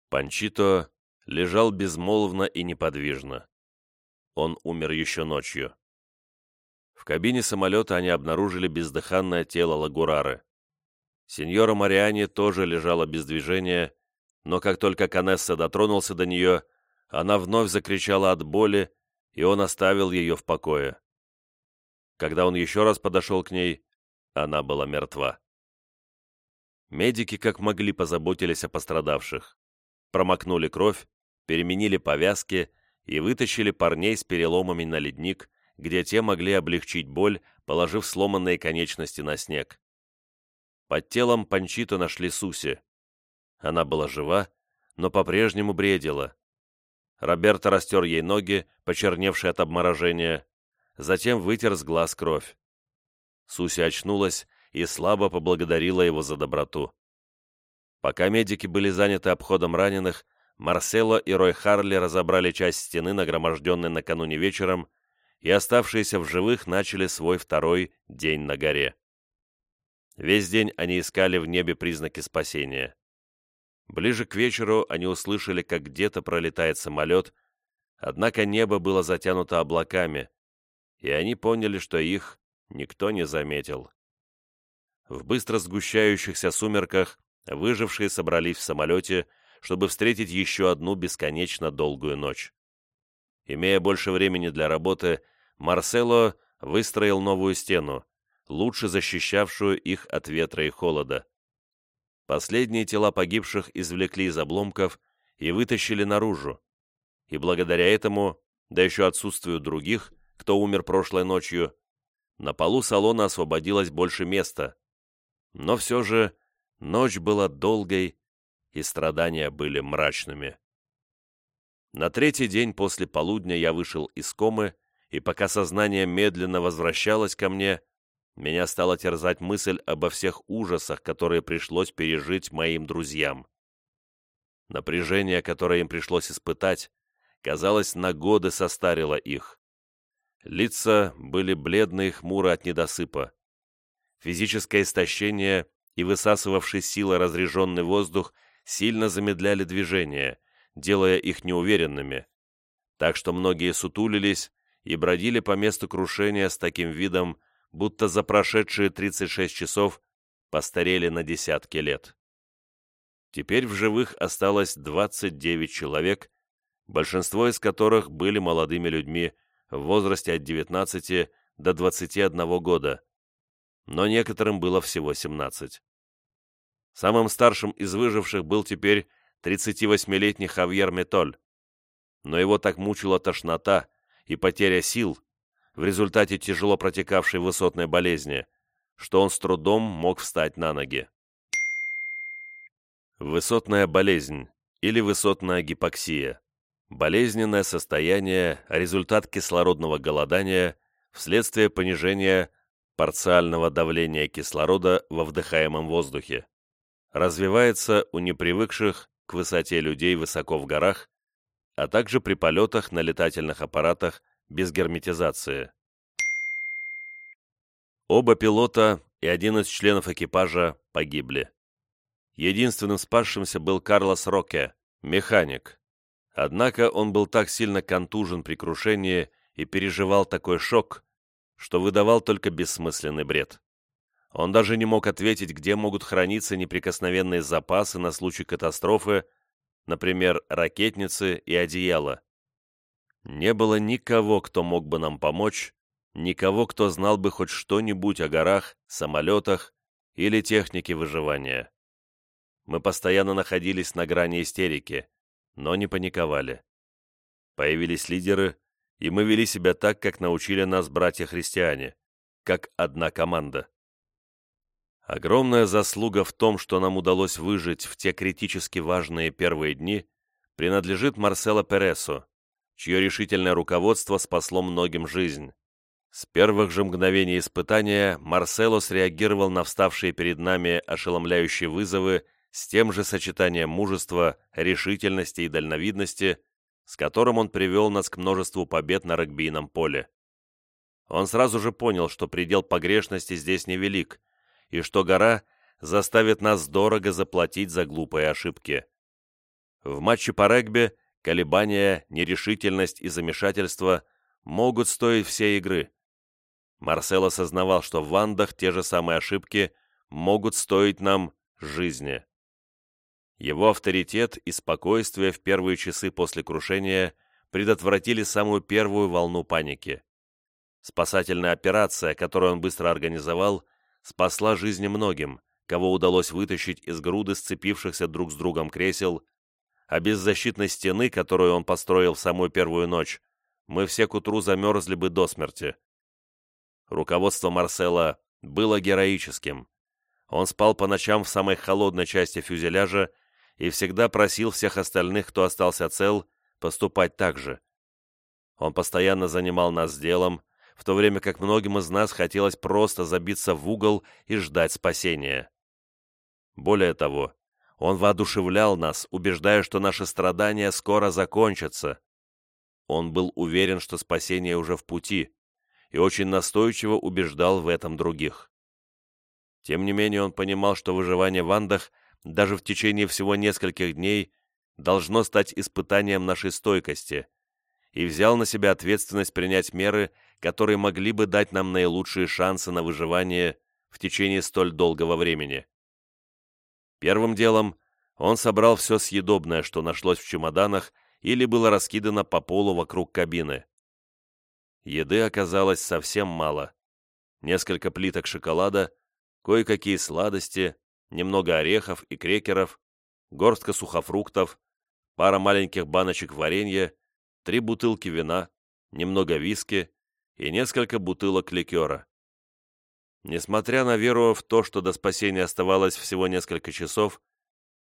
Панчито лежал безмолвно и неподвижно. Он умер еще ночью. В кабине самолета они обнаружили бездыханное тело Лагурары. Сеньора Мариани тоже лежала без движения, но как только Канесса дотронулся до нее, она вновь закричала от боли, и он оставил ее в покое. Когда он еще раз подошел к ней, она была мертва. Медики как могли позаботились о пострадавших. Промокнули кровь, переменили повязки и вытащили парней с переломами на ледник, где те могли облегчить боль, положив сломанные конечности на снег. Под телом Панчито нашли Суси. Она была жива, но по-прежнему бредила. Роберто растер ей ноги, почерневшие от обморожения, затем вытер с глаз кровь. Суси очнулась и слабо поблагодарила его за доброту. Пока медики были заняты обходом раненых, Марсело и Рой Харли разобрали часть стены, нагроможденной накануне вечером, и оставшиеся в живых начали свой второй день на горе. Весь день они искали в небе признаки спасения. Ближе к вечеру они услышали, как где-то пролетает самолет, однако небо было затянуто облаками, и они поняли, что их никто не заметил. В быстро сгущающихся сумерках выжившие собрались в самолете, чтобы встретить еще одну бесконечно долгую ночь. Имея больше времени для работы, Марсело выстроил новую стену, лучше защищавшую их от ветра и холода. Последние тела погибших извлекли из обломков и вытащили наружу, и благодаря этому, да еще отсутствию других, кто умер прошлой ночью, на полу салона освободилось больше места. Но все же ночь была долгой, и страдания были мрачными. На третий день после полудня я вышел из комы, и пока сознание медленно возвращалось ко мне, меня стала терзать мысль обо всех ужасах, которые пришлось пережить моим друзьям. Напряжение, которое им пришлось испытать, казалось, на годы состарило их. Лица были бледны и хмуры от недосыпа. Физическое истощение и высасывавший силой разреженный воздух сильно замедляли движение, делая их неуверенными, так что многие сутулились и бродили по месту крушения с таким видом, будто за прошедшие 36 часов постарели на десятки лет. Теперь в живых осталось 29 человек, большинство из которых были молодыми людьми в возрасте от 19 до 21 года, но некоторым было всего 17. Самым старшим из выживших был теперь 38-летний Хавьер Метоль, но его так мучила тошнота и потеря сил, в результате тяжело протекавшей высотной болезни, что он с трудом мог встать на ноги. Высотная болезнь или высотная гипоксия – болезненное состояние, результат кислородного голодания вследствие понижения парциального давления кислорода во вдыхаемом воздухе. Развивается у непривыкших к высоте людей высоко в горах, а также при полетах на летательных аппаратах без герметизации. Оба пилота и один из членов экипажа погибли. Единственным спасшимся был Карлос Роке, механик. Однако он был так сильно контужен при крушении и переживал такой шок, что выдавал только бессмысленный бред. Он даже не мог ответить, где могут храниться неприкосновенные запасы на случай катастрофы, например, ракетницы и одеяла. Не было никого, кто мог бы нам помочь, никого, кто знал бы хоть что-нибудь о горах, самолетах или технике выживания. Мы постоянно находились на грани истерики, но не паниковали. Появились лидеры, и мы вели себя так, как научили нас братья-христиане, как одна команда. Огромная заслуга в том, что нам удалось выжить в те критически важные первые дни, принадлежит Марсело Пересу, чье решительное руководство спасло многим жизнь. С первых же мгновений испытания Марсело среагировал на вставшие перед нами ошеломляющие вызовы с тем же сочетанием мужества, решительности и дальновидности, с которым он привел нас к множеству побед на регбийном поле. Он сразу же понял, что предел погрешности здесь невелик, и что гора заставит нас дорого заплатить за глупые ошибки. В матче по регби колебания, нерешительность и замешательство могут стоить все игры. Марсел осознавал, что в Вандах те же самые ошибки могут стоить нам жизни. Его авторитет и спокойствие в первые часы после крушения предотвратили самую первую волну паники. Спасательная операция, которую он быстро организовал, спасла жизни многим, кого удалось вытащить из груды сцепившихся друг с другом кресел, а без защитной стены, которую он построил в самую первую ночь, мы все к утру замерзли бы до смерти. Руководство Марсела было героическим. Он спал по ночам в самой холодной части фюзеляжа и всегда просил всех остальных, кто остался цел, поступать так же. Он постоянно занимал нас делом, в то время как многим из нас хотелось просто забиться в угол и ждать спасения. Более того, он воодушевлял нас, убеждая, что наши страдания скоро закончатся. Он был уверен, что спасение уже в пути, и очень настойчиво убеждал в этом других. Тем не менее, он понимал, что выживание в Андах даже в течение всего нескольких дней должно стать испытанием нашей стойкости, и взял на себя ответственность принять меры, которые могли бы дать нам наилучшие шансы на выживание в течение столь долгого времени. Первым делом он собрал все съедобное, что нашлось в чемоданах или было раскидано по полу вокруг кабины. Еды оказалось совсем мало. Несколько плиток шоколада, кое-какие сладости, немного орехов и крекеров, горстка сухофруктов, пара маленьких баночек варенья, три бутылки вина, немного виски и несколько бутылок ликера. Несмотря на веру в то, что до спасения оставалось всего несколько часов,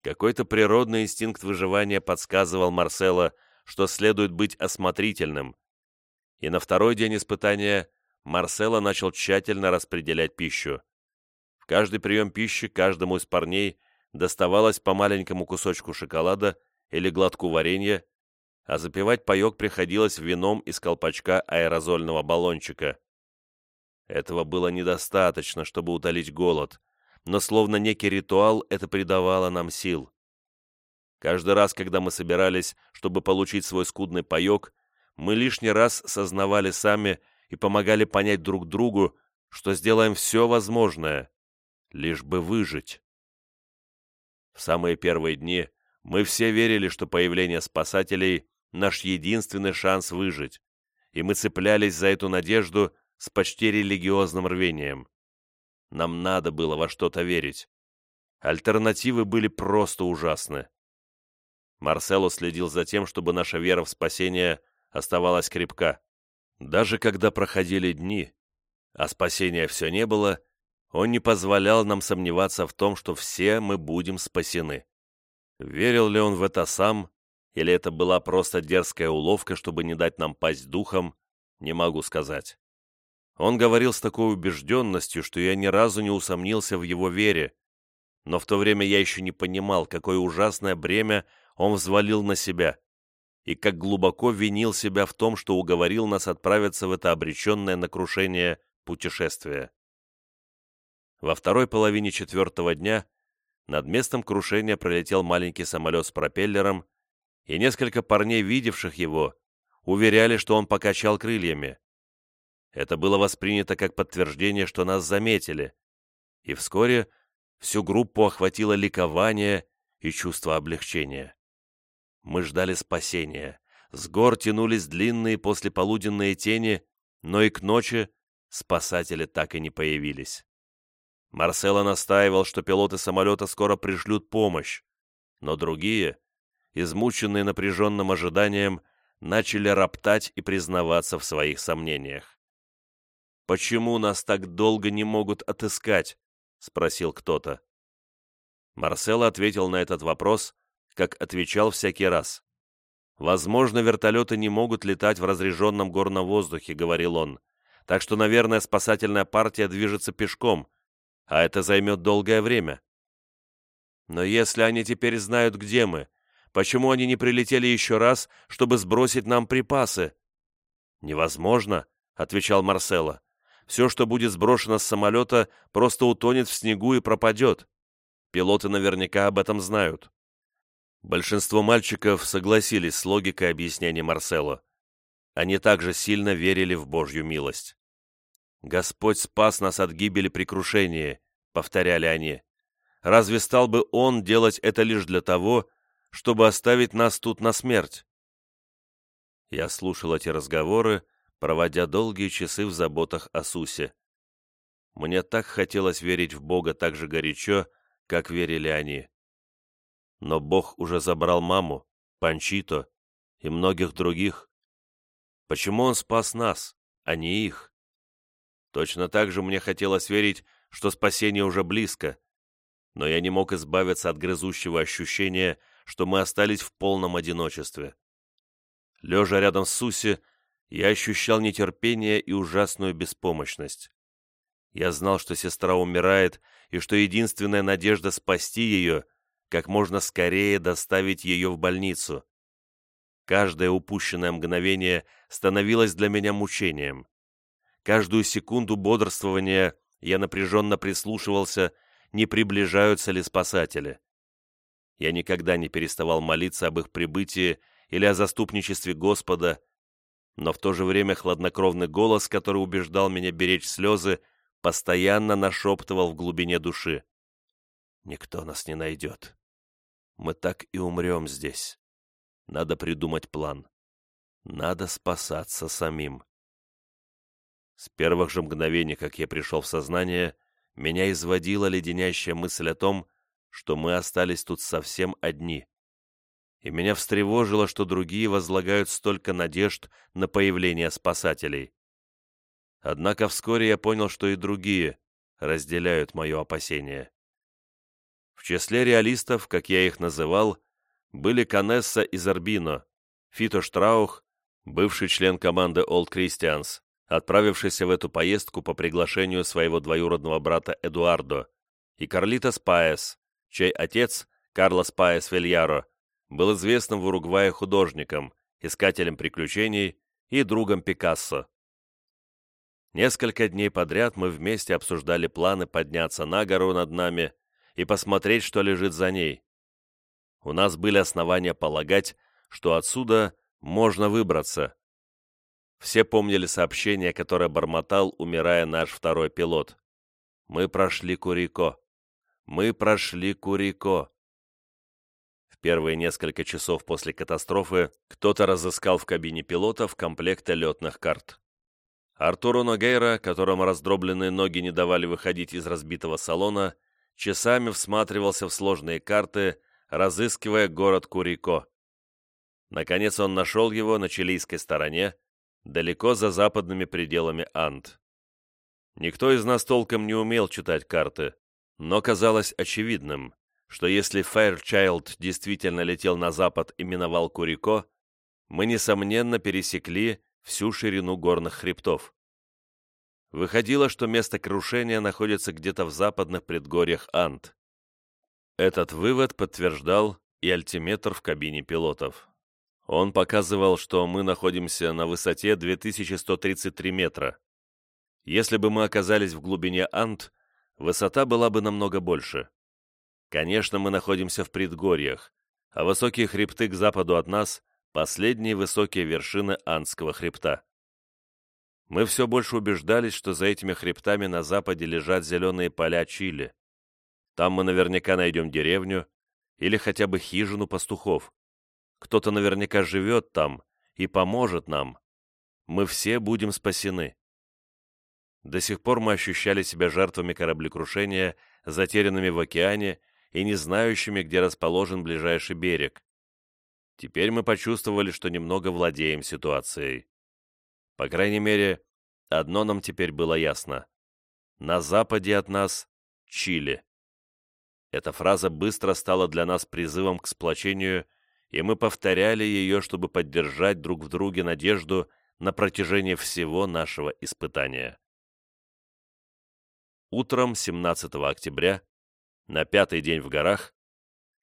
какой-то природный инстинкт выживания подсказывал Марсело, что следует быть осмотрительным. И на второй день испытания Марсело начал тщательно распределять пищу. В каждый прием пищи каждому из парней доставалось по маленькому кусочку шоколада или глотку варенья, а запивать паек приходилось вином из колпачка аэрозольного баллончика. Этого было недостаточно, чтобы утолить голод, но словно некий ритуал это придавало нам сил. Каждый раз, когда мы собирались, чтобы получить свой скудный паек, мы лишний раз сознавали сами и помогали понять друг другу, что сделаем все возможное, лишь бы выжить. В самые первые дни мы все верили, что появление спасателей – наш единственный шанс выжить, и мы цеплялись за эту надежду, с почти религиозным рвением. Нам надо было во что-то верить. Альтернативы были просто ужасны. Марсело следил за тем, чтобы наша вера в спасение оставалась крепка. Даже когда проходили дни, а спасения все не было, он не позволял нам сомневаться в том, что все мы будем спасены. Верил ли он в это сам, или это была просто дерзкая уловка, чтобы не дать нам пасть духом, не могу сказать. Он говорил с такой убежденностью, что я ни разу не усомнился в его вере, но в то время я еще не понимал, какое ужасное бремя он взвалил на себя, и как глубоко винил себя в том, что уговорил нас отправиться в это обреченное на крушение путешествие. Во второй половине четвертого дня над местом крушения пролетел маленький самолет с пропеллером, и несколько парней, видевших его, уверяли, что он покачал крыльями. Это было воспринято как подтверждение, что нас заметили, и вскоре всю группу охватило ликование и чувство облегчения. Мы ждали спасения. С гор тянулись длинные послеполуденные тени, но и к ночи спасатели так и не появились. Марсело настаивал, что пилоты самолета скоро пришлют помощь, но другие, измученные напряженным ожиданием, начали роптать и признаваться в своих сомнениях. «Почему нас так долго не могут отыскать?» — спросил кто-то. Марсело ответил на этот вопрос, как отвечал всякий раз. «Возможно, вертолеты не могут летать в разреженном горном воздухе», — говорил он. «Так что, наверное, спасательная партия движется пешком, а это займет долгое время». «Но если они теперь знают, где мы, почему они не прилетели еще раз, чтобы сбросить нам припасы?» «Невозможно», — отвечал Марсело. Все, что будет сброшено с самолета, просто утонет в снегу и пропадет. Пилоты наверняка об этом знают. Большинство мальчиков согласились с логикой объяснений Марсело. Они также сильно верили в Божью милость. «Господь спас нас от гибели при крушении», — повторяли они. «Разве стал бы Он делать это лишь для того, чтобы оставить нас тут на смерть?» Я слушал эти разговоры, проводя долгие часы в заботах о Сусе. Мне так хотелось верить в Бога так же горячо, как верили они. Но Бог уже забрал маму, Панчито и многих других. Почему Он спас нас, а не их? Точно так же мне хотелось верить, что спасение уже близко, но я не мог избавиться от грызущего ощущения, что мы остались в полном одиночестве. Лежа рядом с Суси, я ощущал нетерпение и ужасную беспомощность. Я знал, что сестра умирает, и что единственная надежда спасти ее — как можно скорее доставить ее в больницу. Каждое упущенное мгновение становилось для меня мучением. Каждую секунду бодрствования я напряженно прислушивался, не приближаются ли спасатели. Я никогда не переставал молиться об их прибытии или о заступничестве Господа, но в то же время хладнокровный голос, который убеждал меня беречь слезы, постоянно нашептывал в глубине души. «Никто нас не найдет. Мы так и умрем здесь. Надо придумать план. Надо спасаться самим». С первых же мгновений, как я пришел в сознание, меня изводила леденящая мысль о том, что мы остались тут совсем одни и меня встревожило, что другие возлагают столько надежд на появление спасателей. Однако вскоре я понял, что и другие разделяют мое опасение. В числе реалистов, как я их называл, были Канесса из Арбино, Фито Штраух, бывший член команды Old Christians, отправившийся в эту поездку по приглашению своего двоюродного брата Эдуардо, и Карлитос Паес, чей отец, Карлос Паес Вильяро, был известным в Уругвае художником, искателем приключений и другом Пикассо. Несколько дней подряд мы вместе обсуждали планы подняться на гору над нами и посмотреть, что лежит за ней. У нас были основания полагать, что отсюда можно выбраться. Все помнили сообщение, которое бормотал, умирая наш второй пилот. «Мы прошли Курико. Мы прошли Курико первые несколько часов после катастрофы кто-то разыскал в кабине пилотов комплекты летных карт. Артуру Ногейра, которому раздробленные ноги не давали выходить из разбитого салона, часами всматривался в сложные карты, разыскивая город Курико. Наконец он нашел его на чилийской стороне, далеко за западными пределами Анд. Никто из нас толком не умел читать карты, но казалось очевидным, что если Фэрчайлд действительно летел на запад и миновал Курико, мы, несомненно, пересекли всю ширину горных хребтов. Выходило, что место крушения находится где-то в западных предгорьях Анд. Этот вывод подтверждал и альтиметр в кабине пилотов. Он показывал, что мы находимся на высоте 2133 метра. Если бы мы оказались в глубине Анд, высота была бы намного больше. Конечно, мы находимся в предгорьях, а высокие хребты к западу от нас – последние высокие вершины Андского хребта. Мы все больше убеждались, что за этими хребтами на западе лежат зеленые поля Чили. Там мы наверняка найдем деревню или хотя бы хижину пастухов. Кто-то наверняка живет там и поможет нам. Мы все будем спасены. До сих пор мы ощущали себя жертвами кораблекрушения, затерянными в океане и не знающими, где расположен ближайший берег. Теперь мы почувствовали, что немного владеем ситуацией. По крайней мере, одно нам теперь было ясно. На западе от нас — Чили. Эта фраза быстро стала для нас призывом к сплочению, и мы повторяли ее, чтобы поддержать друг в друге надежду на протяжении всего нашего испытания. Утром 17 октября на пятый день в горах,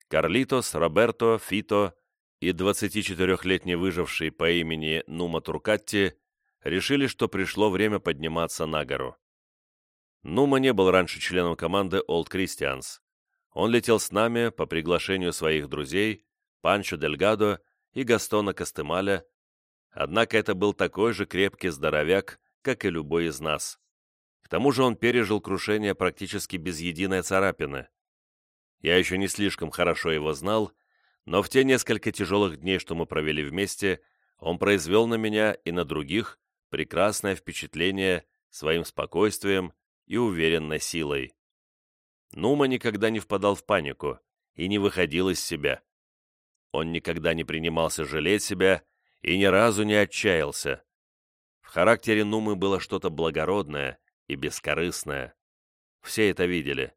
Карлитос, Роберто, Фито и 24-летний выживший по имени Нума Туркатти решили, что пришло время подниматься на гору. Нума не был раньше членом команды Old Christians. Он летел с нами по приглашению своих друзей Панчо Дельгадо и Гастона Кастемаля, однако это был такой же крепкий здоровяк, как и любой из нас. К тому же он пережил крушение практически без единой царапины. Я еще не слишком хорошо его знал, но в те несколько тяжелых дней, что мы провели вместе, он произвел на меня и на других прекрасное впечатление своим спокойствием и уверенной силой. Нума никогда не впадал в панику и не выходил из себя. Он никогда не принимался жалеть себя и ни разу не отчаялся. В характере Нумы было что-то благородное и бескорыстное. Все это видели.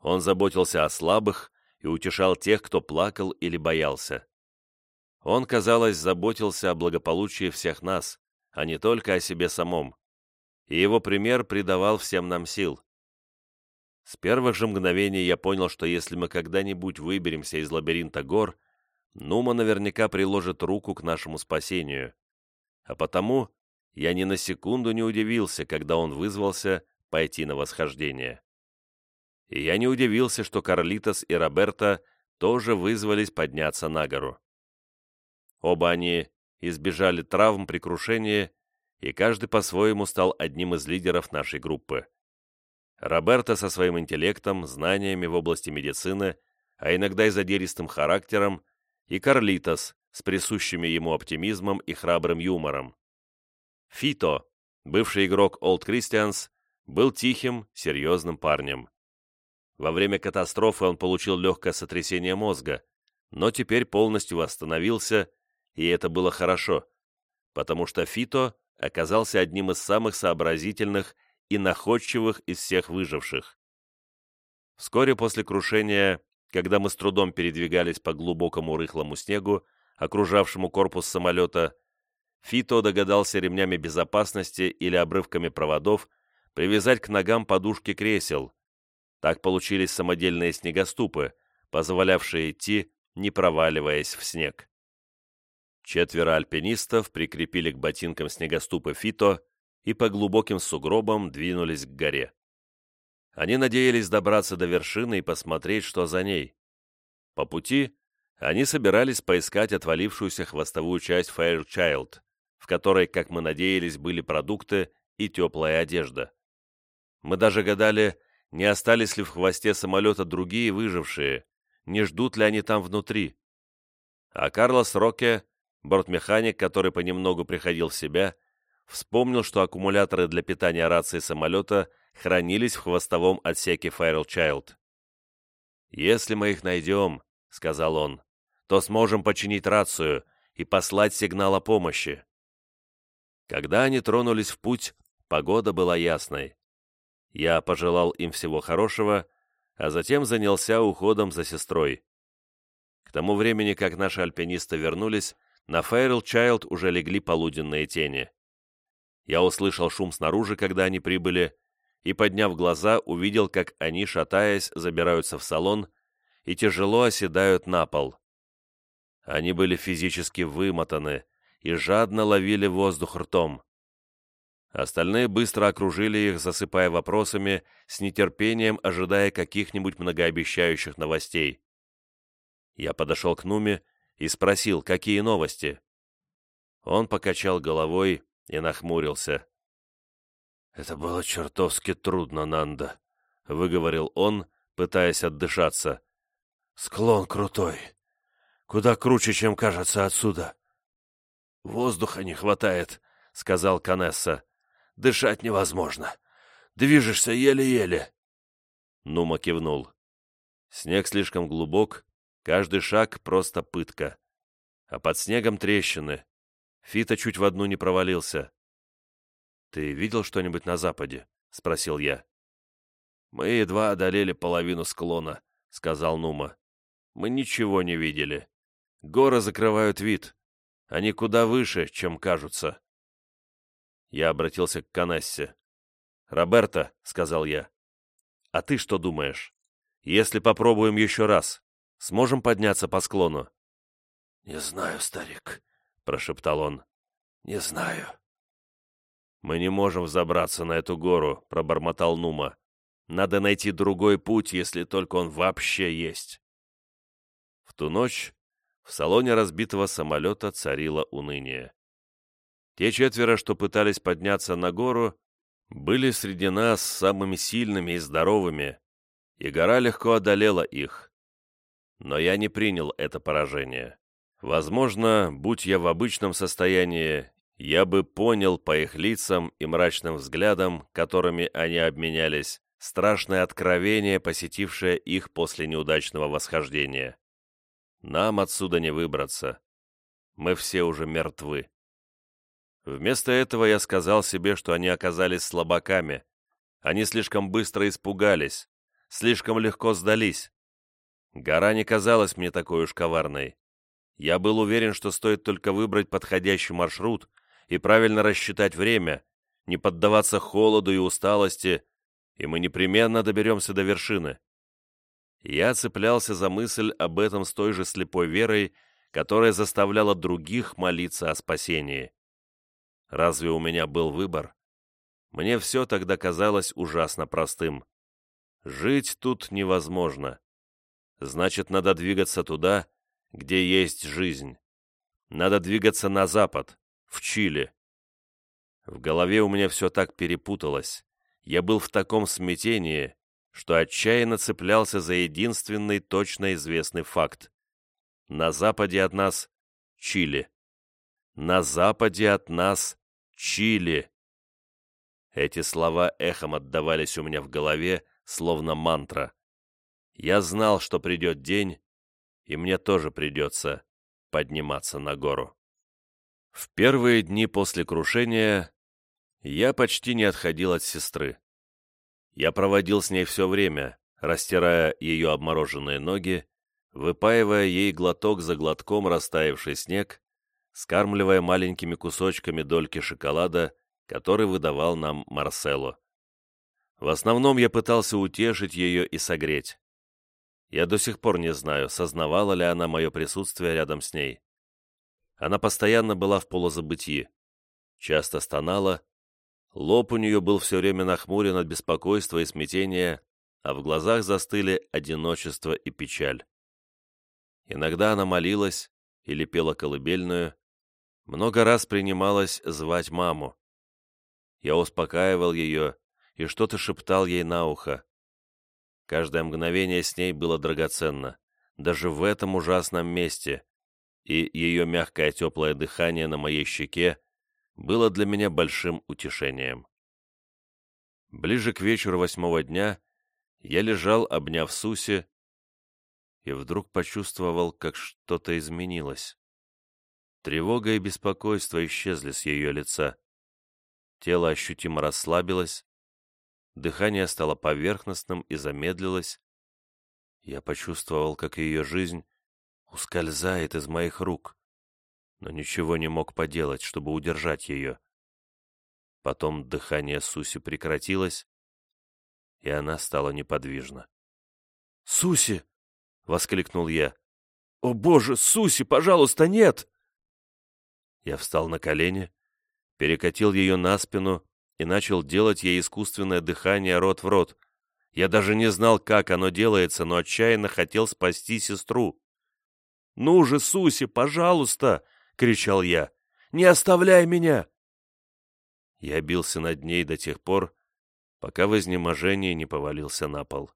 Он заботился о слабых и утешал тех, кто плакал или боялся. Он, казалось, заботился о благополучии всех нас, а не только о себе самом. И его пример придавал всем нам сил. С первых же мгновений я понял, что если мы когда-нибудь выберемся из лабиринта гор, Нума наверняка приложит руку к нашему спасению. А потому я ни на секунду не удивился, когда он вызвался пойти на восхождение. И я не удивился, что Карлитос и Роберто тоже вызвались подняться на гору. Оба они избежали травм при крушении, и каждый по-своему стал одним из лидеров нашей группы. Роберто со своим интеллектом, знаниями в области медицины, а иногда и задиристым характером, и Карлитос с присущими ему оптимизмом и храбрым юмором. Фито, бывший игрок Old Christians, был тихим, серьезным парнем. Во время катастрофы он получил легкое сотрясение мозга, но теперь полностью восстановился, и это было хорошо, потому что Фито оказался одним из самых сообразительных и находчивых из всех выживших. Вскоре после крушения, когда мы с трудом передвигались по глубокому рыхлому снегу, окружавшему корпус самолета, Фито догадался ремнями безопасности или обрывками проводов привязать к ногам подушки кресел. Так получились самодельные снегоступы, позволявшие идти, не проваливаясь в снег. Четверо альпинистов прикрепили к ботинкам снегоступы Фито и по глубоким сугробам двинулись к горе. Они надеялись добраться до вершины и посмотреть, что за ней. По пути они собирались поискать отвалившуюся хвостовую часть Fairchild, в которой, как мы надеялись, были продукты и теплая одежда. Мы даже гадали, не остались ли в хвосте самолета другие выжившие, не ждут ли они там внутри. А Карлос Роке, бортмеханик, который понемногу приходил в себя, вспомнил, что аккумуляторы для питания рации самолета хранились в хвостовом отсеке Fairchild. «Если мы их найдем», — сказал он, — «то сможем починить рацию и послать сигнал о помощи. Когда они тронулись в путь, погода была ясной. Я пожелал им всего хорошего, а затем занялся уходом за сестрой. К тому времени, как наши альпинисты вернулись, на Фейрл Чайлд уже легли полуденные тени. Я услышал шум снаружи, когда они прибыли, и, подняв глаза, увидел, как они, шатаясь, забираются в салон и тяжело оседают на пол. Они были физически вымотаны, и жадно ловили воздух ртом. Остальные быстро окружили их, засыпая вопросами, с нетерпением ожидая каких-нибудь многообещающих новостей. Я подошел к Нуме и спросил, какие новости. Он покачал головой и нахмурился. «Это было чертовски трудно, Нанда», — выговорил он, пытаясь отдышаться. «Склон крутой. Куда круче, чем кажется отсюда. «Воздуха не хватает», — сказал Канесса. «Дышать невозможно. Движешься еле-еле». Нума кивнул. Снег слишком глубок, каждый шаг просто пытка. А под снегом трещины. Фита чуть в одну не провалился. «Ты видел что-нибудь на западе?» — спросил я. «Мы едва одолели половину склона», — сказал Нума. «Мы ничего не видели. Горы закрывают вид. Они куда выше, чем кажутся. Я обратился к Канессе. «Роберто», — сказал я, — «а ты что думаешь? Если попробуем еще раз, сможем подняться по склону?» «Не знаю, старик», — прошептал он. «Не знаю. «Мы не можем взобраться на эту гору», — пробормотал Нума. «Надо найти другой путь, если только он вообще есть». В ту ночь в салоне разбитого самолета царило уныние. Те четверо, что пытались подняться на гору, были среди нас самыми сильными и здоровыми, и гора легко одолела их. Но я не принял это поражение. Возможно, будь я в обычном состоянии, я бы понял по их лицам и мрачным взглядам, которыми они обменялись, страшное откровение, посетившее их после неудачного восхождения. Нам отсюда не выбраться. Мы все уже мертвы. Вместо этого я сказал себе, что они оказались слабаками. Они слишком быстро испугались, слишком легко сдались. Гора не казалась мне такой уж коварной. Я был уверен, что стоит только выбрать подходящий маршрут и правильно рассчитать время, не поддаваться холоду и усталости, и мы непременно доберемся до вершины. Я цеплялся за мысль об этом с той же слепой верой, которая заставляла других молиться о спасении. Разве у меня был выбор? Мне все тогда казалось ужасно простым. Жить тут невозможно. Значит, надо двигаться туда, где есть жизнь. Надо двигаться на запад, в Чили. В голове у меня все так перепуталось. Я был в таком смятении, что отчаянно цеплялся за единственный точно известный факт. На западе от нас — Чили. На западе от нас — Чили. Эти слова эхом отдавались у меня в голове, словно мантра. Я знал, что придет день, и мне тоже придется подниматься на гору. В первые дни после крушения я почти не отходил от сестры. Я проводил с ней все время, растирая ее обмороженные ноги, выпаивая ей глоток за глотком растаявший снег, скармливая маленькими кусочками дольки шоколада, который выдавал нам Марсело. В основном я пытался утешить ее и согреть. Я до сих пор не знаю, сознавала ли она мое присутствие рядом с ней. Она постоянно была в полузабытии. Часто стонала. Лоб у нее был все время нахмурен от беспокойства и смятения, а в глазах застыли одиночество и печаль. Иногда она молилась или пела колыбельную. Много раз принималась звать маму. Я успокаивал ее и что-то шептал ей на ухо. Каждое мгновение с ней было драгоценно, даже в этом ужасном месте, и ее мягкое теплое дыхание на моей щеке было для меня большим утешением. Ближе к вечеру восьмого дня я лежал, обняв Суси, и вдруг почувствовал, как что-то изменилось. Тревога и беспокойство исчезли с ее лица. Тело ощутимо расслабилось, дыхание стало поверхностным и замедлилось. Я почувствовал, как ее жизнь ускользает из моих рук, но ничего не мог поделать, чтобы удержать ее. Потом дыхание Суси прекратилось, и она стала неподвижна. «Суси!» — воскликнул я. «О боже, Суси, пожалуйста, нет!» Я встал на колени, перекатил ее на спину и начал делать ей искусственное дыхание рот в рот. Я даже не знал, как оно делается, но отчаянно хотел спасти сестру. «Ну же, Суси, пожалуйста!» — кричал я. «Не оставляй меня!» Я бился над ней до тех пор, пока в изнеможении не повалился на пол.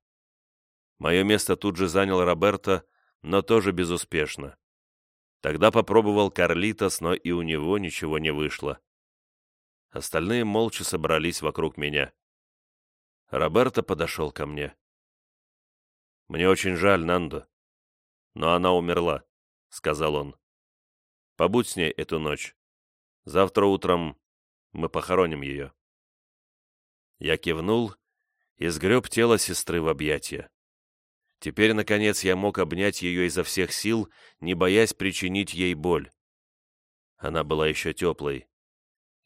Мое место тут же занял Роберто, но тоже безуспешно. Тогда попробовал Карлитос, но и у него ничего не вышло. Остальные молча собрались вокруг меня. Роберто подошел ко мне. «Мне очень жаль, Нандо, но она умерла. — сказал он. «Побудь с ней эту ночь. Завтра утром мы похороним ее». Я кивнул и сгреб тело сестры в объятия. Теперь, наконец, я мог обнять ее изо всех сил, не боясь причинить ей боль. Она была еще теплой.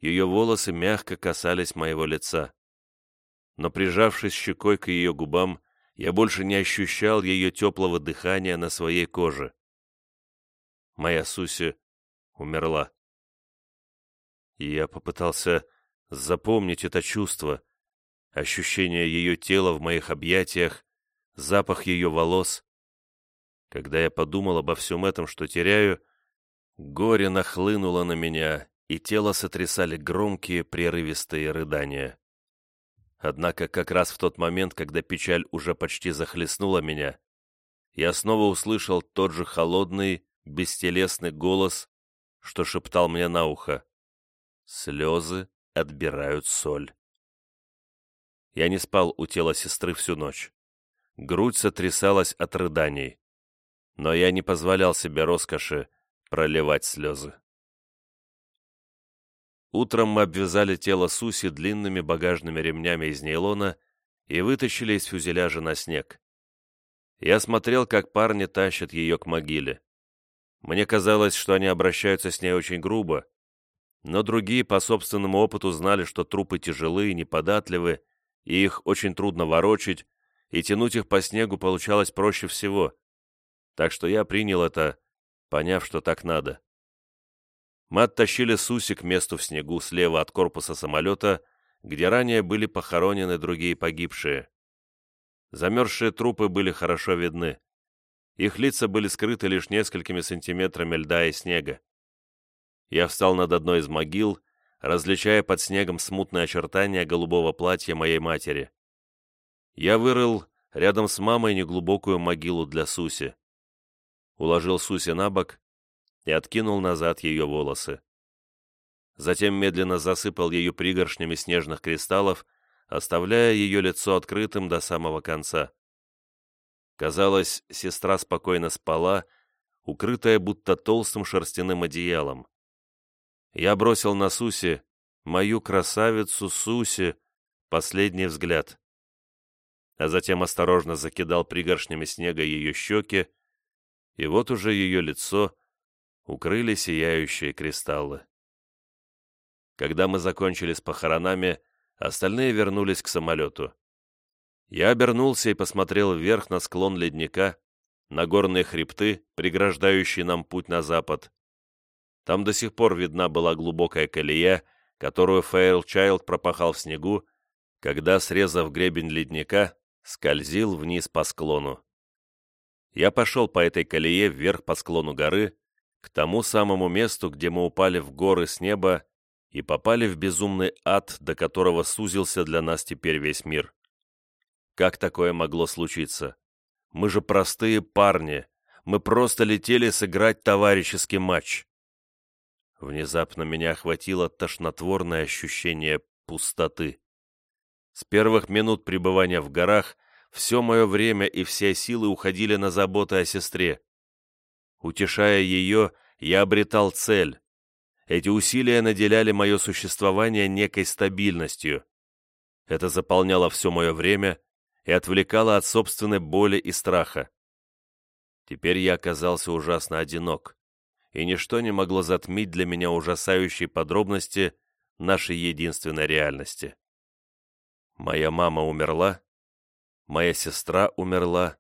Ее волосы мягко касались моего лица. Но, прижавшись щекой к ее губам, я больше не ощущал ее теплого дыхания на своей коже моя Суси умерла. Я попытался запомнить это чувство, ощущение ее тела в моих объятиях, запах ее волос. Когда я подумал обо всем этом, что теряю, горе нахлынуло на меня, и тело сотрясали громкие прерывистые рыдания. Однако как раз в тот момент, когда печаль уже почти захлестнула меня, я снова услышал тот же холодный, бестелесный голос, что шептал мне на ухо. Слезы отбирают соль. Я не спал у тела сестры всю ночь. Грудь сотрясалась от рыданий. Но я не позволял себе роскоши проливать слезы. Утром мы обвязали тело Суси длинными багажными ремнями из нейлона и вытащили из фюзеляжа на снег. Я смотрел, как парни тащат ее к могиле. Мне казалось, что они обращаются с ней очень грубо, но другие по собственному опыту знали, что трупы тяжелые, неподатливы, и их очень трудно ворочить, и тянуть их по снегу получалось проще всего. Так что я принял это, поняв, что так надо. Мы оттащили Суси к месту в снегу слева от корпуса самолета, где ранее были похоронены другие погибшие. Замерзшие трупы были хорошо видны. Их лица были скрыты лишь несколькими сантиметрами льда и снега. Я встал над одной из могил, различая под снегом смутные очертания голубого платья моей матери. Я вырыл рядом с мамой неглубокую могилу для Суси. Уложил Суси на бок и откинул назад ее волосы. Затем медленно засыпал ее пригоршнями снежных кристаллов, оставляя ее лицо открытым до самого конца. Казалось, сестра спокойно спала, укрытая будто толстым шерстяным одеялом. Я бросил на Суси, мою красавицу Суси, последний взгляд. А затем осторожно закидал пригоршнями снега ее щеки, и вот уже ее лицо укрыли сияющие кристаллы. Когда мы закончили с похоронами, остальные вернулись к самолету. Я обернулся и посмотрел вверх на склон ледника, на горные хребты, преграждающие нам путь на запад. Там до сих пор видна была глубокая колея, которую Фейлчайлд пропахал в снегу, когда, срезав гребень ледника, скользил вниз по склону. Я пошел по этой колее вверх по склону горы, к тому самому месту, где мы упали в горы с неба и попали в безумный ад, до которого сузился для нас теперь весь мир. Как такое могло случиться? Мы же простые парни, мы просто летели сыграть товарищеский матч. Внезапно меня охватило тошнотворное ощущение пустоты. С первых минут пребывания в горах все мое время и все силы уходили на заботы о сестре. Утешая ее, я обретал цель. Эти усилия наделяли мое существование некой стабильностью. Это заполняло все мое время и отвлекало от собственной боли и страха. Теперь я оказался ужасно одинок, и ничто не могло затмить для меня ужасающие подробности нашей единственной реальности. Моя мама умерла, моя сестра умерла,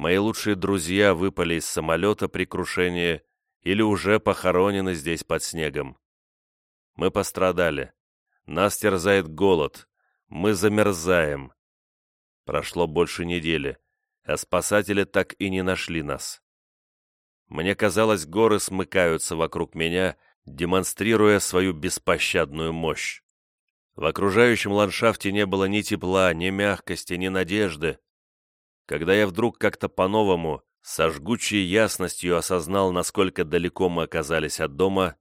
Мои лучшие друзья выпали из самолета при крушении или уже похоронены здесь под снегом. Мы пострадали. Нас терзает голод. Мы замерзаем. Прошло больше недели, а спасатели так и не нашли нас. Мне казалось, горы смыкаются вокруг меня, демонстрируя свою беспощадную мощь. В окружающем ландшафте не было ни тепла, ни мягкости, ни надежды когда я вдруг как-то по-новому, со жгучей ясностью осознал, насколько далеко мы оказались от дома,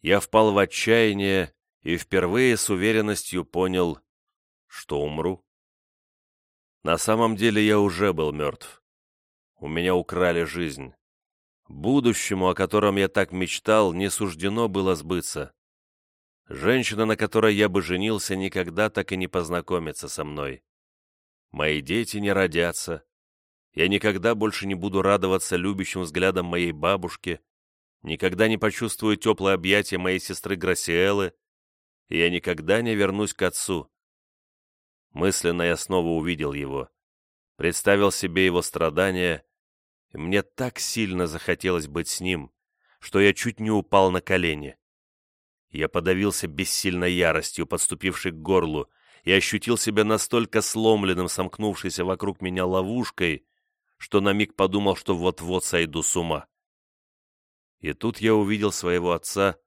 я впал в отчаяние и впервые с уверенностью понял, что умру. На самом деле я уже был мертв. У меня украли жизнь. Будущему, о котором я так мечтал, не суждено было сбыться. Женщина, на которой я бы женился, никогда так и не познакомится со мной. Мои дети не родятся. Я никогда больше не буду радоваться любящим взглядам моей бабушки, никогда не почувствую теплое объятие моей сестры Грасиэлы, и я никогда не вернусь к отцу. Мысленно я снова увидел его, представил себе его страдания, и мне так сильно захотелось быть с ним, что я чуть не упал на колени. Я подавился бессильной яростью, подступившей к горлу, и ощутил себя настолько сломленным, сомкнувшейся вокруг меня ловушкой, что на миг подумал, что вот-вот сойду с ума. И тут я увидел своего отца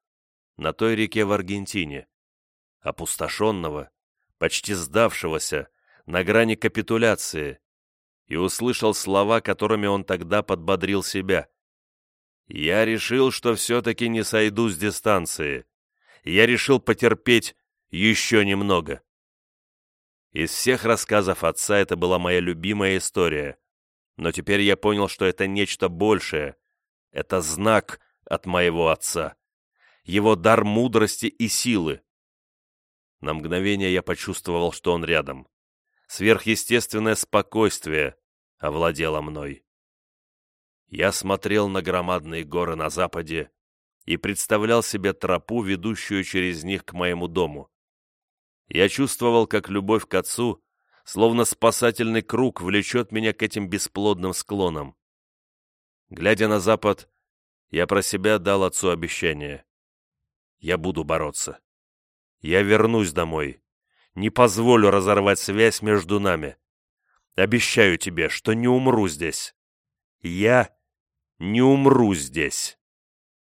на той реке в Аргентине, опустошенного, почти сдавшегося, на грани капитуляции, и услышал слова, которыми он тогда подбодрил себя. «Я решил, что все-таки не сойду с дистанции. Я решил потерпеть еще немного». Из всех рассказов отца это была моя любимая история, но теперь я понял, что это нечто большее. Это знак от моего отца. Его дар мудрости и силы. На мгновение я почувствовал, что он рядом. Сверхъестественное спокойствие овладело мной. Я смотрел на громадные горы на западе и представлял себе тропу, ведущую через них к моему дому. Я чувствовал, как любовь к отцу, словно спасательный круг, влечет меня к этим бесплодным склонам. Глядя на запад, я про себя дал отцу обещание. Я буду бороться. Я вернусь домой. Не позволю разорвать связь между нами. Обещаю тебе, что не умру здесь. Я не умру здесь.